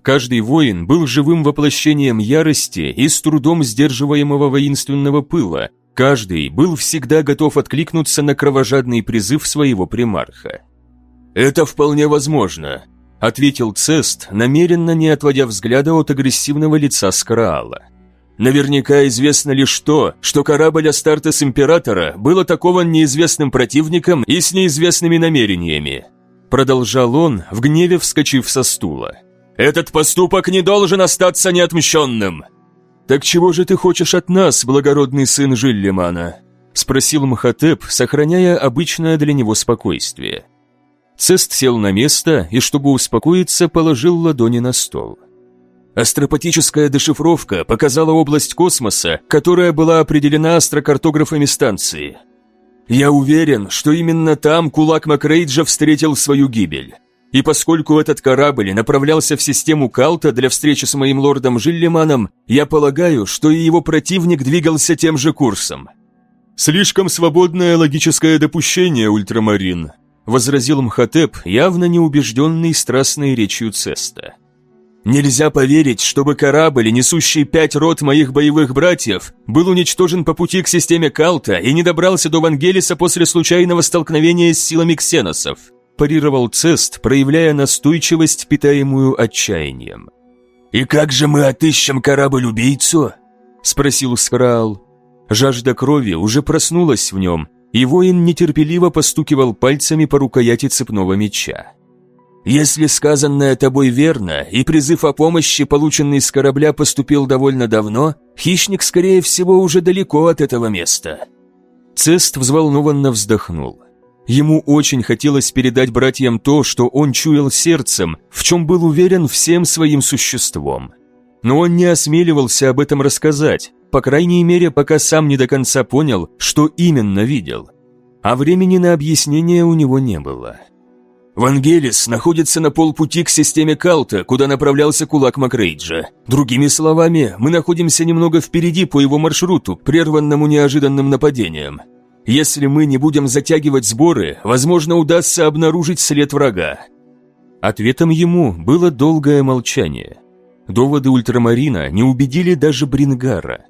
Каждый воин был живым воплощением ярости и с трудом сдерживаемого воинственного пыла, Каждый был всегда готов откликнуться на кровожадный призыв своего примарха. «Это вполне возможно», — ответил Цест, намеренно не отводя взгляда от агрессивного лица Скраала. «Наверняка известно лишь то, что корабль Астартес Императора был атакован неизвестным противником и с неизвестными намерениями», продолжал он, в гневе вскочив со стула. «Этот поступок не должен остаться неотмщенным!» «Так чего же ты хочешь от нас, благородный сын Жиллимана?» – спросил Махатеп, сохраняя обычное для него спокойствие. Цест сел на место и, чтобы успокоиться, положил ладони на стол. Астропатическая дешифровка показала область космоса, которая была определена астрокартографами станции. Я уверен, что именно там кулак Макрейджа встретил свою гибель. И поскольку этот корабль направлялся в систему Калта для встречи с моим лордом Жиллиманом, я полагаю, что и его противник двигался тем же курсом. «Слишком свободное логическое допущение, Ультрамарин», возразил Мхотеп, явно неубежденный страстной речью Цеста. «Нельзя поверить, чтобы корабль, несущий пять рот моих боевых братьев, был уничтожен по пути к системе Калта и не добрался до Вангелиса после случайного столкновения с силами ксеносов парировал Цест, проявляя настойчивость, питаемую отчаянием. «И как же мы отыщем корабль-убийцу?» – спросил Скраал. Жажда крови уже проснулась в нем, и воин нетерпеливо постукивал пальцами по рукояти цепного меча. «Если сказанное тобой верно, и призыв о помощи, полученный с корабля, поступил довольно давно, хищник, скорее всего, уже далеко от этого места». Цест взволнованно вздохнул. Ему очень хотелось передать братьям то, что он чуял сердцем, в чем был уверен всем своим существом. Но он не осмеливался об этом рассказать, по крайней мере, пока сам не до конца понял, что именно видел. А времени на объяснение у него не было. «Вангелис находится на полпути к системе Калта, куда направлялся кулак Макрейджа. Другими словами, мы находимся немного впереди по его маршруту, прерванному неожиданным нападением. Если мы не будем затягивать сборы, возможно, удастся обнаружить след врага». Ответом ему было долгое молчание. Доводы ультрамарина не убедили даже Брингара.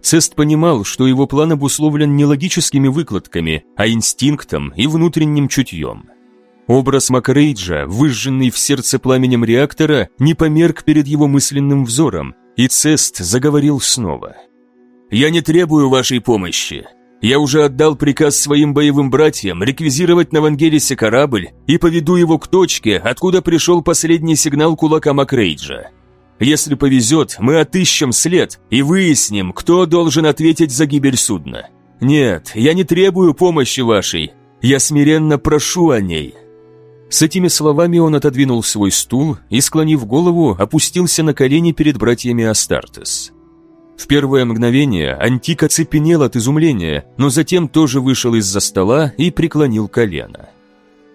Цест понимал, что его план обусловлен не логическими выкладками, а инстинктом и внутренним чутьем. Образ Макрейджа, выжженный в сердце пламенем реактора, не померк перед его мысленным взором, и Цест заговорил снова. «Я не требую вашей помощи. Я уже отдал приказ своим боевым братьям реквизировать на Вангелисе корабль и поведу его к точке, откуда пришел последний сигнал кулака Макрейджа. Если повезет, мы отыщем след и выясним, кто должен ответить за гибель судна. Нет, я не требую помощи вашей, я смиренно прошу о ней». С этими словами он отодвинул свой стул и, склонив голову, опустился на колени перед братьями Астартес. В первое мгновение Антик оцепенел от изумления, но затем тоже вышел из-за стола и преклонил колено.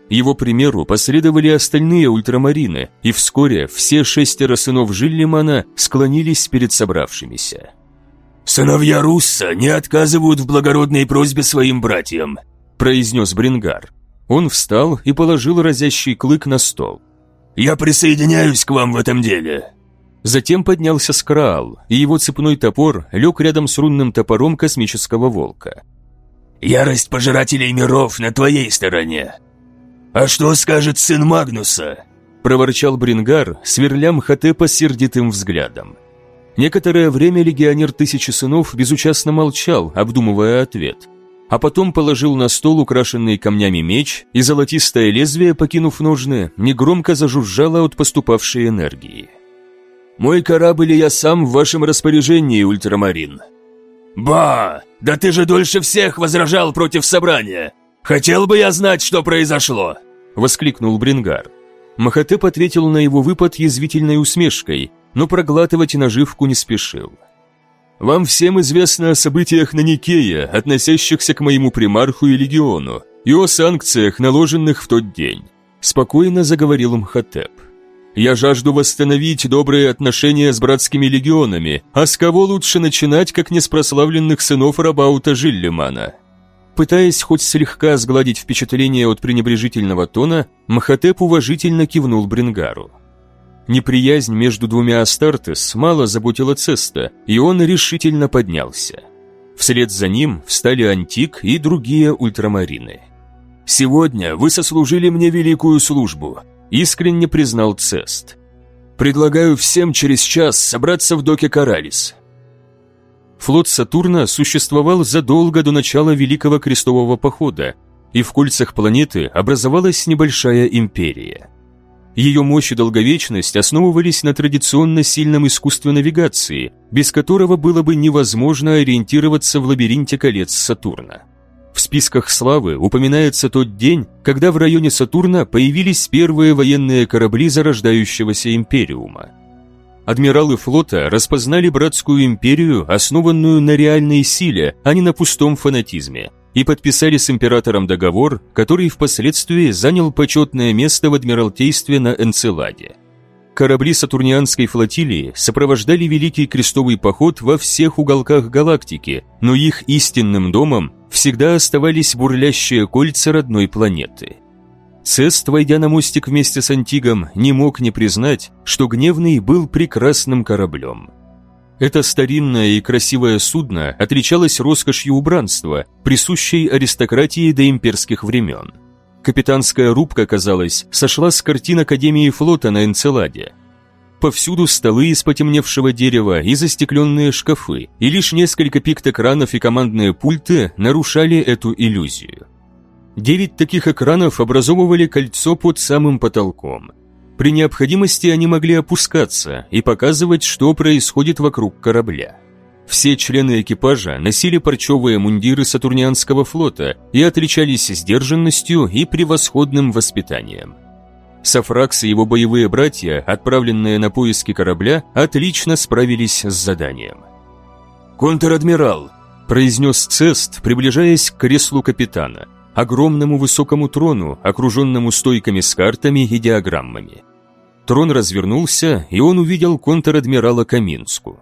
Его примеру последовали остальные ультрамарины, и вскоре все шестеро сынов Жиллимана склонились перед собравшимися. «Сыновья Русса не отказывают в благородной просьбе своим братьям», произнес Брингар. Он встал и положил разящий клык на стол. «Я присоединяюсь к вам в этом деле». Затем поднялся Скраал, и его цепной топор лег рядом с рунным топором космического волка. «Ярость пожирателей миров на твоей стороне. А что скажет сын Магнуса?» проворчал Брингар, сверля Мхотепа сердитым взглядом. Некоторое время легионер Тысячи Сынов безучастно молчал, обдумывая ответ, а потом положил на стол украшенный камнями меч, и золотистое лезвие, покинув ножны, негромко зажужжало от поступавшей энергии. «Мой корабль и я сам в вашем распоряжении, Ультрамарин». «Ба! Да ты же дольше всех возражал против собрания! Хотел бы я знать, что произошло!» — воскликнул Брингар. Махатеп ответил на его выпад язвительной усмешкой, но проглатывать наживку не спешил. «Вам всем известно о событиях на Никее, относящихся к моему примарху и легиону, и о санкциях, наложенных в тот день», – спокойно заговорил Мхотеп. «Я жажду восстановить добрые отношения с братскими легионами, а с кого лучше начинать, как не с прославленных сынов Рабаута Жиллимана?» Пытаясь хоть слегка сгладить впечатление от пренебрежительного тона, Махатеп уважительно кивнул Брингару. Неприязнь между двумя Астартес мало заботила Цеста, и он решительно поднялся. Вслед за ним встали Антик и другие ультрамарины. «Сегодня вы сослужили мне великую службу», – искренне признал Цест. «Предлагаю всем через час собраться в доке Каралис. Флот Сатурна существовал задолго до начала Великого Крестового Похода, и в кольцах планеты образовалась небольшая империя. Ее мощь и долговечность основывались на традиционно сильном искусстве навигации, без которого было бы невозможно ориентироваться в лабиринте колец Сатурна. В списках славы упоминается тот день, когда в районе Сатурна появились первые военные корабли зарождающегося Империума адмиралы флота распознали братскую империю, основанную на реальной силе, а не на пустом фанатизме, и подписали с императором договор, который впоследствии занял почетное место в адмиралтействе на Энцеладе. Корабли Сатурнианской флотилии сопровождали Великий Крестовый Поход во всех уголках галактики, но их истинным домом всегда оставались бурлящие кольца родной планеты. Цест, войдя на мостик вместе с Антигом, не мог не признать, что Гневный был прекрасным кораблем. Это старинное и красивое судно отличалось роскошью убранства, присущей аристократии до имперских времен. Капитанская рубка, казалось, сошла с картин Академии флота на Энцеладе. Повсюду столы из потемневшего дерева и застекленные шкафы, и лишь несколько пиктокранов и командные пульты нарушали эту иллюзию. Девять таких экранов образовывали кольцо под самым потолком. При необходимости они могли опускаться и показывать, что происходит вокруг корабля. Все члены экипажа носили парчевые мундиры Сатурнианского флота и отличались сдержанностью и превосходным воспитанием. Сафракс и его боевые братья, отправленные на поиски корабля, отлично справились с заданием. «Контр-адмирал», – произнес Цест, приближаясь к креслу капитана – огромному высокому трону, окруженному стойками с картами и диаграммами. Трон развернулся, и он увидел контр-адмирала Каминску.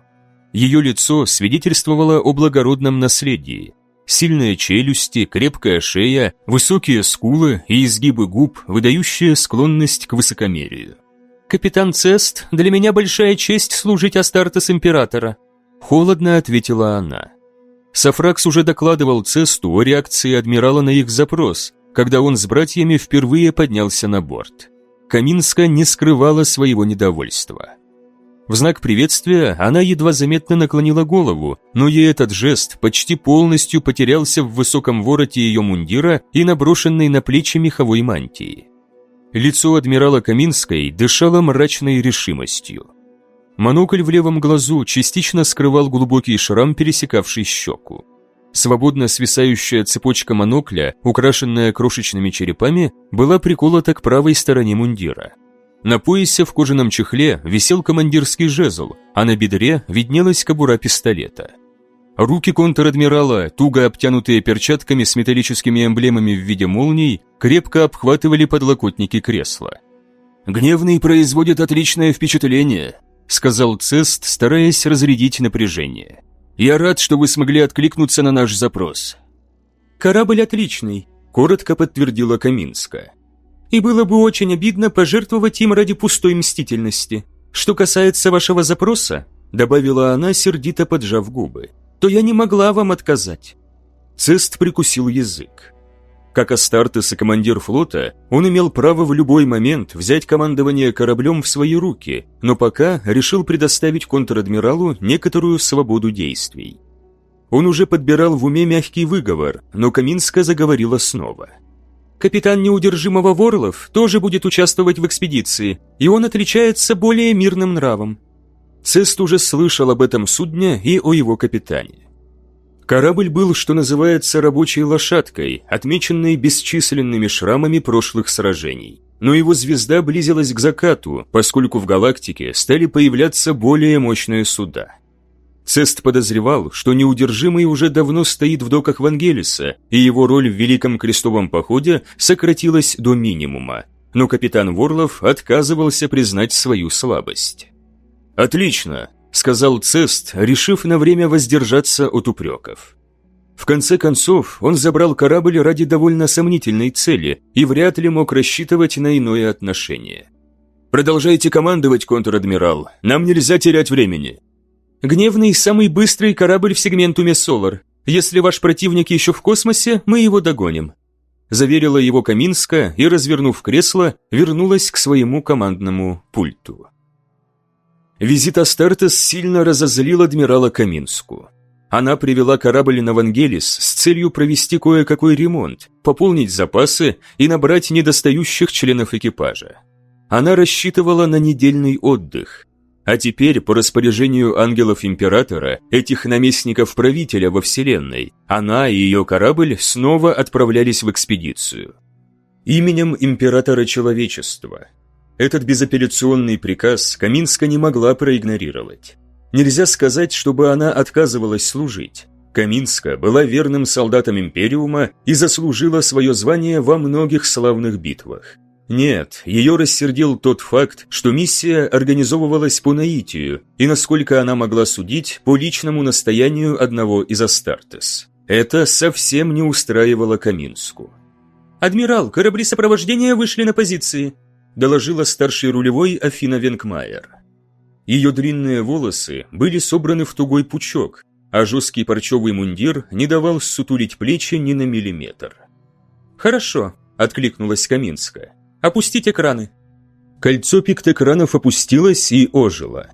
Ее лицо свидетельствовало о благородном наследии. Сильные челюсти, крепкая шея, высокие скулы и изгибы губ, выдающие склонность к высокомерию. «Капитан Цест, для меня большая честь служить Астартес Императора», — холодно ответила она. Сафракс уже докладывал Цесту о реакции адмирала на их запрос, когда он с братьями впервые поднялся на борт. Каминска не скрывала своего недовольства. В знак приветствия она едва заметно наклонила голову, но и этот жест почти полностью потерялся в высоком вороте ее мундира и наброшенной на плечи меховой мантии. Лицо адмирала Каминской дышало мрачной решимостью. Монокль в левом глазу частично скрывал глубокий шрам, пересекавший щеку. Свободно свисающая цепочка монокля, украшенная крошечными черепами, была приколота к правой стороне мундира. На поясе в кожаном чехле висел командирский жезл, а на бедре виднелась кобура пистолета. Руки контр-адмирала, туго обтянутые перчатками с металлическими эмблемами в виде молний, крепко обхватывали подлокотники кресла. «Гневный производит отличное впечатление», сказал Цест, стараясь разрядить напряжение. Я рад, что вы смогли откликнуться на наш запрос». «Корабль отличный», – коротко подтвердила Каминска. «И было бы очень обидно пожертвовать им ради пустой мстительности. Что касается вашего запроса, добавила она, сердито поджав губы, то я не могла вам отказать. Цест прикусил язык. Как Астартес и командир флота, он имел право в любой момент взять командование кораблем в свои руки, но пока решил предоставить контр-адмиралу некоторую свободу действий. Он уже подбирал в уме мягкий выговор, но Каминска заговорила снова. «Капитан неудержимого Ворлов тоже будет участвовать в экспедиции, и он отличается более мирным нравом. Цест уже слышал об этом судне и о его капитане. Корабль был, что называется, рабочей лошадкой, отмеченной бесчисленными шрамами прошлых сражений. Но его звезда близилась к закату, поскольку в галактике стали появляться более мощные суда. Цест подозревал, что неудержимый уже давно стоит в доках Вангелиса, и его роль в Великом Крестовом Походе сократилась до минимума. Но капитан Ворлов отказывался признать свою слабость. «Отлично», — сказал Цест, решив на время воздержаться от упреков. В конце концов, он забрал корабль ради довольно сомнительной цели и вряд ли мог рассчитывать на иное отношение. «Продолжайте командовать, контр-адмирал, нам нельзя терять времени». «Гневный – самый быстрый корабль в сегментуме Солар. Если ваш противник еще в космосе, мы его догоним», заверила его Каминска и, развернув кресло, вернулась к своему командному пульту. Визит Астартес сильно разозлил адмирала Каминску. Она привела корабль на Вангелис с целью провести кое-какой ремонт, пополнить запасы и набрать недостающих членов экипажа. Она рассчитывала на недельный отдых. А теперь, по распоряжению ангелов Императора, этих наместников правителя во Вселенной, она и ее корабль снова отправлялись в экспедицию. Именем Императора Человечества – этот безапелляционный приказ Каминска не могла проигнорировать. Нельзя сказать, чтобы она отказывалась служить. Каминска была верным солдатом Империума и заслужила свое звание во многих славных битвах. Нет, ее рассердил тот факт, что миссия организовывалась по наитию и, насколько она могла судить, по личному настоянию одного из Астартес. Это совсем не устраивало Каминску. «Адмирал, корабли сопровождения вышли на позиции доложила старший рулевой Афина Венкмайер. Ее длинные волосы были собраны в тугой пучок, а жесткий парчевый мундир не давал сутулить плечи ни на миллиметр. «Хорошо», — откликнулась Каминска. «Опустить экраны». Кольцо пикт-экранов опустилось и ожило.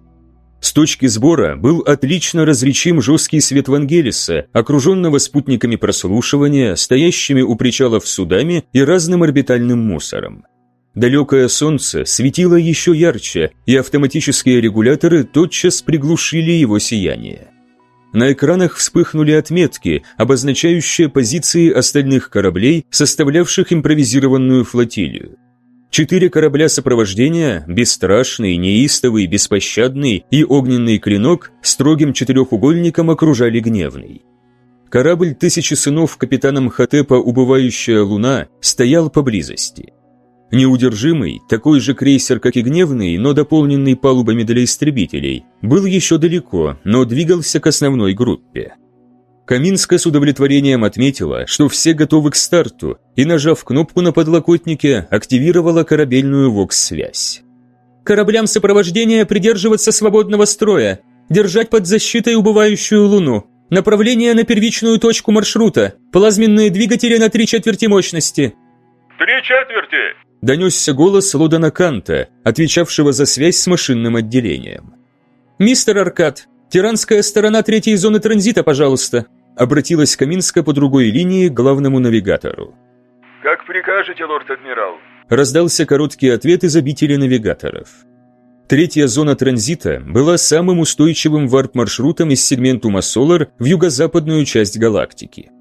С точки сбора был отлично различим жесткий свет Вангелиса, окруженного спутниками прослушивания, стоящими у причалов судами и разным орбитальным мусором. Далекое солнце светило еще ярче, и автоматические регуляторы тотчас приглушили его сияние. На экранах вспыхнули отметки, обозначающие позиции остальных кораблей, составлявших импровизированную флотилию. Четыре корабля сопровождения, бесстрашный, неистовый, беспощадный и огненный клинок, строгим четырехугольником окружали гневный. Корабль «Тысячи сынов» капитаном Хатепа «Убывающая луна» стоял поблизости. Неудержимый, такой же крейсер, как и гневный, но дополненный палубами для истребителей, был еще далеко, но двигался к основной группе. Каминска с удовлетворением отметила, что все готовы к старту, и, нажав кнопку на подлокотнике, активировала корабельную вокс-связь. «Кораблям сопровождения придерживаться свободного строя, держать под защитой убывающую луну, направление на первичную точку маршрута, плазменные двигатели на три четверти мощности». «Три четверти!» донесся голос Лодана Канта, отвечавшего за связь с машинным отделением. «Мистер Аркад, тиранская сторона третьей зоны транзита, пожалуйста», обратилась Каминска по другой линии к главному навигатору. «Как прикажете, лорд-адмирал», раздался короткий ответ из обители навигаторов. Третья зона транзита была самым устойчивым варп-маршрутом из сегментума Солар в юго-западную часть галактики.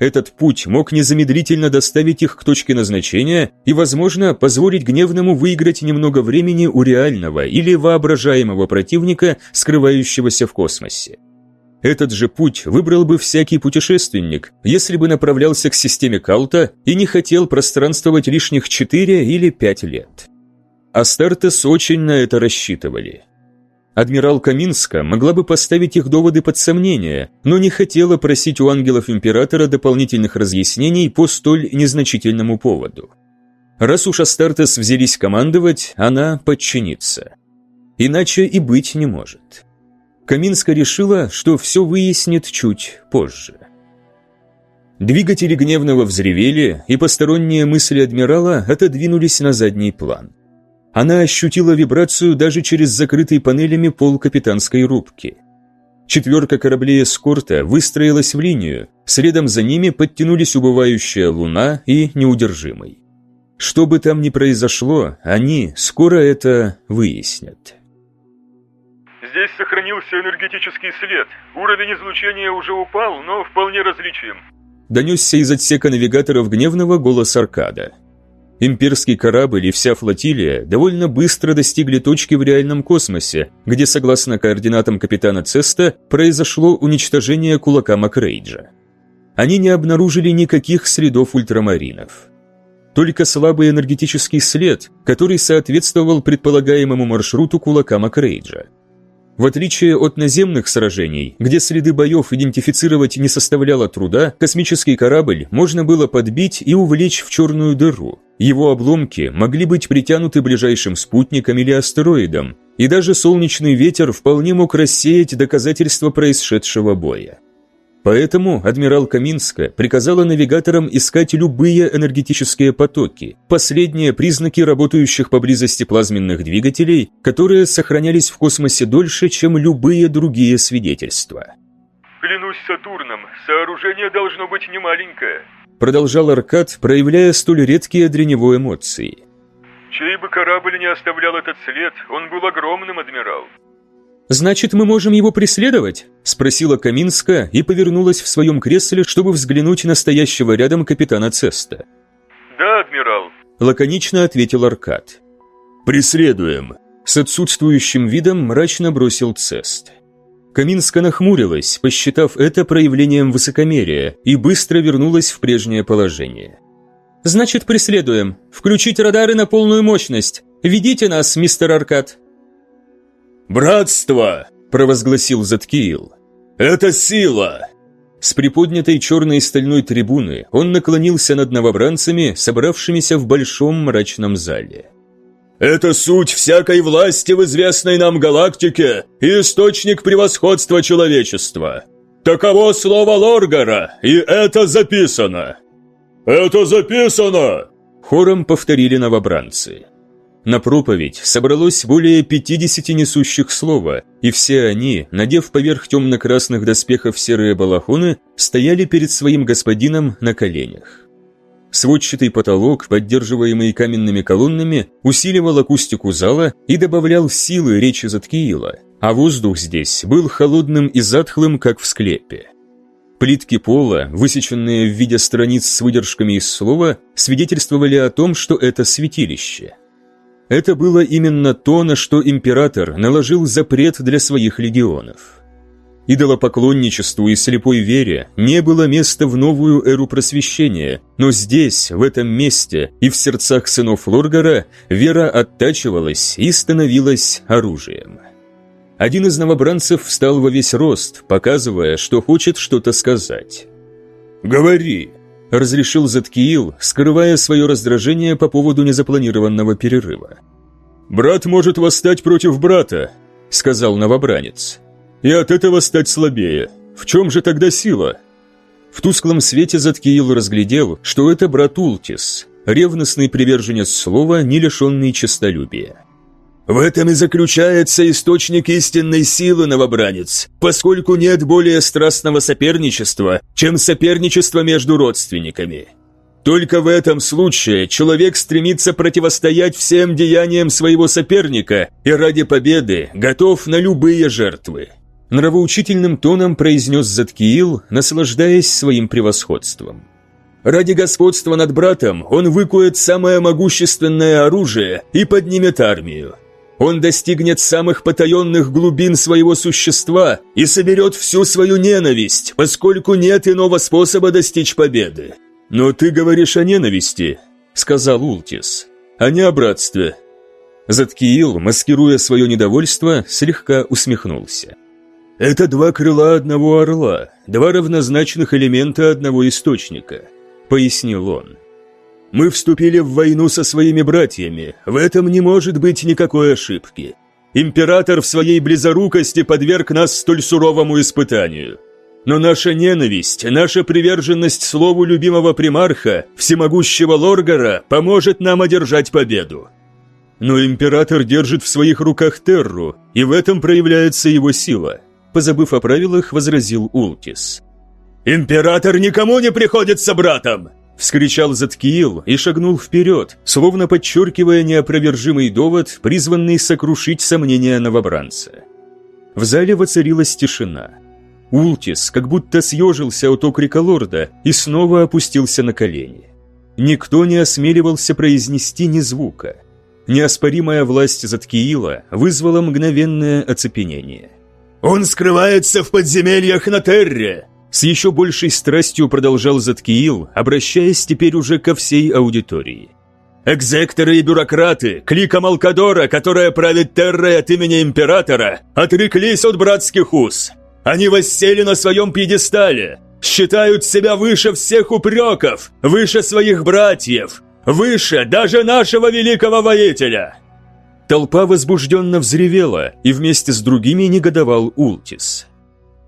Этот путь мог незамедлительно доставить их к точке назначения и, возможно, позволить гневному выиграть немного времени у реального или воображаемого противника, скрывающегося в космосе. Этот же путь выбрал бы всякий путешественник, если бы направлялся к системе Калта и не хотел пространствовать лишних 4 или 5 лет. Астартес очень на это рассчитывали. Адмирал Каминска могла бы поставить их доводы под сомнение, но не хотела просить у ангелов императора дополнительных разъяснений по столь незначительному поводу. Раз уж Астартес взялись командовать, она подчинится. Иначе и быть не может. Каминска решила, что все выяснит чуть позже. Двигатели гневного взревели, и посторонние мысли адмирала отодвинулись на задний план. Она ощутила вибрацию даже через закрытый панелями пол капитанской рубки. Четверка кораблей эскорта выстроилась в линию, следом за ними подтянулись убывающая луна и неудержимый. Что бы там ни произошло, они скоро это выяснят. Здесь сохранился энергетический след. Уровень излучения уже упал, но вполне различим донесся из отсека навигаторов гневного голос Аркада. Имперский корабль и вся флотилия довольно быстро достигли точки в реальном космосе, где, согласно координатам капитана Цеста, произошло уничтожение кулака Макрейджа. Они не обнаружили никаких следов ультрамаринов. Только слабый энергетический след, который соответствовал предполагаемому маршруту кулака Макрейджа – в отличие от наземных сражений, где следы боев идентифицировать не составляло труда, космический корабль можно было подбить и увлечь в черную дыру. Его обломки могли быть притянуты ближайшим спутником или астероидом, и даже солнечный ветер вполне мог рассеять доказательства происшедшего боя. Поэтому адмирал Каминска приказала навигаторам искать любые энергетические потоки, последние признаки работающих поблизости плазменных двигателей, которые сохранялись в космосе дольше, чем любые другие свидетельства. «Клянусь Сатурном, сооружение должно быть немаленькое», продолжал Аркад, проявляя столь редкие для него эмоции. «Чей бы корабль не оставлял этот след, он был огромным, адмирал. «Значит, мы можем его преследовать?» – спросила Каминска и повернулась в своем кресле, чтобы взглянуть на стоящего рядом капитана Цеста. «Да, адмирал», – лаконично ответил Аркад. «Преследуем», – с отсутствующим видом мрачно бросил Цест. Каминска нахмурилась, посчитав это проявлением высокомерия, и быстро вернулась в прежнее положение. «Значит, преследуем. Включить радары на полную мощность. Ведите нас, мистер Аркад». «Братство!» – провозгласил Заткиил. «Это сила!» С приподнятой черной стальной трибуны он наклонился над новобранцами, собравшимися в большом мрачном зале. «Это суть всякой власти в известной нам галактике и источник превосходства человечества. Таково слово Лоргара, и это записано!» «Это записано!» Хором повторили новобранцы. На проповедь собралось более 50 несущих слова, и все они, надев поверх темно-красных доспехов серые балахоны, стояли перед своим господином на коленях. Сводчатый потолок, поддерживаемый каменными колоннами, усиливал акустику зала и добавлял силы речи Заткиила, а воздух здесь был холодным и затхлым, как в склепе. Плитки пола, высеченные в виде страниц с выдержками из слова, свидетельствовали о том, что это святилище – это было именно то, на что император наложил запрет для своих легионов. Идолопоклонничеству и слепой вере не было места в новую эру просвещения, но здесь, в этом месте и в сердцах сынов Лоргара, вера оттачивалась и становилась оружием. Один из новобранцев встал во весь рост, показывая, что хочет что-то сказать. «Говори!» разрешил Заткиил, скрывая свое раздражение по поводу незапланированного перерыва. «Брат может восстать против брата», — сказал новобранец. «И от этого стать слабее. В чем же тогда сила?» В тусклом свете Заткиил разглядел, что это брат Ултис, ревностный приверженец слова, не лишенный честолюбия. В этом и заключается источник истинной силы, новобранец, поскольку нет более страстного соперничества, чем соперничество между родственниками. Только в этом случае человек стремится противостоять всем деяниям своего соперника и ради победы готов на любые жертвы. Нравоучительным тоном произнес Заткиил, наслаждаясь своим превосходством. Ради господства над братом он выкует самое могущественное оружие и поднимет армию. Он достигнет самых потаенных глубин своего существа и соберет всю свою ненависть, поскольку нет иного способа достичь победы. «Но ты говоришь о ненависти», — сказал Ултис, — «а не о братстве». Заткиил, маскируя свое недовольство, слегка усмехнулся. «Это два крыла одного орла, два равнозначных элемента одного источника», — пояснил он. «Мы вступили в войну со своими братьями, в этом не может быть никакой ошибки. Император в своей близорукости подверг нас столь суровому испытанию. Но наша ненависть, наша приверженность слову любимого примарха, всемогущего Лоргара, поможет нам одержать победу. Но император держит в своих руках Терру, и в этом проявляется его сила», позабыв о правилах, возразил Ултис. «Император никому не приходится братом!» вскричал Заткиил и шагнул вперед, словно подчеркивая неопровержимый довод, призванный сокрушить сомнения новобранца. В зале воцарилась тишина. Ултис как будто съежился от окрика лорда и снова опустился на колени. Никто не осмеливался произнести ни звука. Неоспоримая власть Заткиила вызвала мгновенное оцепенение. «Он скрывается в подземельях на Терре!» С еще большей страстью продолжал Заткиил, обращаясь теперь уже ко всей аудитории. «Экзекторы и бюрократы, клика Малкадора, которая правит Террой от имени Императора, отреклись от братских уз. Они воссели на своем пьедестале, считают себя выше всех упреков, выше своих братьев, выше даже нашего великого воителя!» Толпа возбужденно взревела, и вместе с другими негодовал Ултис.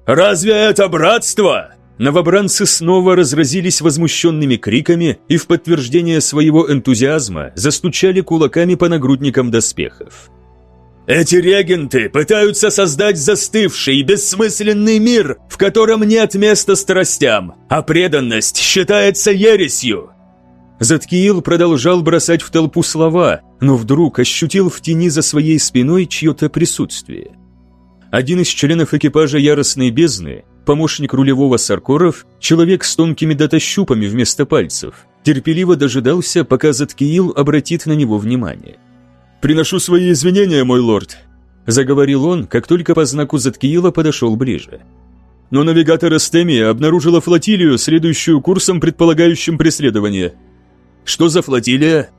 «Разве это братство?» Новобранцы снова разразились возмущенными криками и в подтверждение своего энтузиазма застучали кулаками по нагрудникам доспехов. «Эти регенты пытаются создать застывший и бессмысленный мир, в котором нет места страстям, а преданность считается ересью!» Заткиил продолжал бросать в толпу слова, но вдруг ощутил в тени за своей спиной чье-то присутствие. Один из членов экипажа яростной бездны, помощник рулевого Саркоров, человек с тонкими датащупами вместо пальцев, терпеливо дожидался, пока Заткиил обратит на него внимание. «Приношу свои извинения, мой лорд», – заговорил он, как только по знаку Заткиила подошел ближе. «Но навигатор Эстемия обнаружила флотилию, следующую курсом, предполагающим преследование». «Что за флотилия?»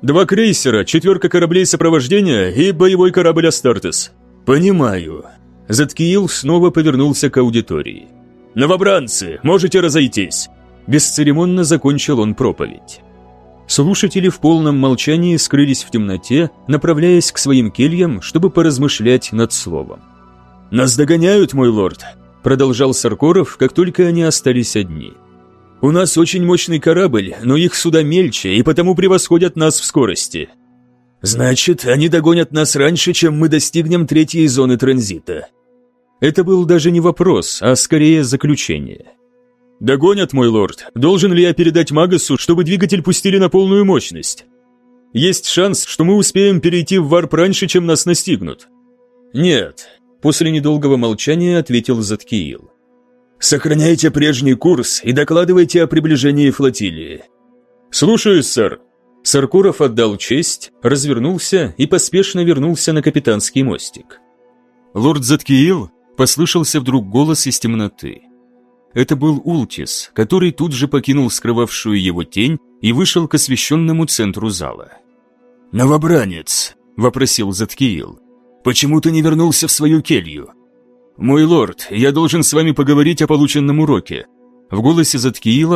«Два крейсера, четверка кораблей сопровождения и боевой корабль Астартес». «Понимаю». Заткиил снова повернулся к аудитории. «Новобранцы, можете разойтись!» Бесцеремонно закончил он проповедь. Слушатели в полном молчании скрылись в темноте, направляясь к своим кельям, чтобы поразмышлять над словом. «Нас догоняют, мой лорд», — продолжал Саркоров, как только они остались одни. У нас очень мощный корабль, но их суда мельче и потому превосходят нас в скорости. Значит, они догонят нас раньше, чем мы достигнем третьей зоны транзита. Это был даже не вопрос, а скорее заключение. Догонят, мой лорд. Должен ли я передать Магасу, чтобы двигатель пустили на полную мощность? Есть шанс, что мы успеем перейти в варп раньше, чем нас настигнут. Нет, после недолгого молчания ответил Заткиил. Сохраняйте прежний курс и докладывайте о приближении флотилии. Слушаюсь, сэр. Саркуров отдал честь, развернулся и поспешно вернулся на капитанский мостик. Лорд Заткиил послышался вдруг голос из темноты. Это был Ултис, который тут же покинул скрывавшую его тень и вышел к освещенному центру зала. «Новобранец», — вопросил Заткиил, — «почему ты не вернулся в свою келью?» «Мой лорд, я должен с вами поговорить о полученном уроке». В голосе Заткиила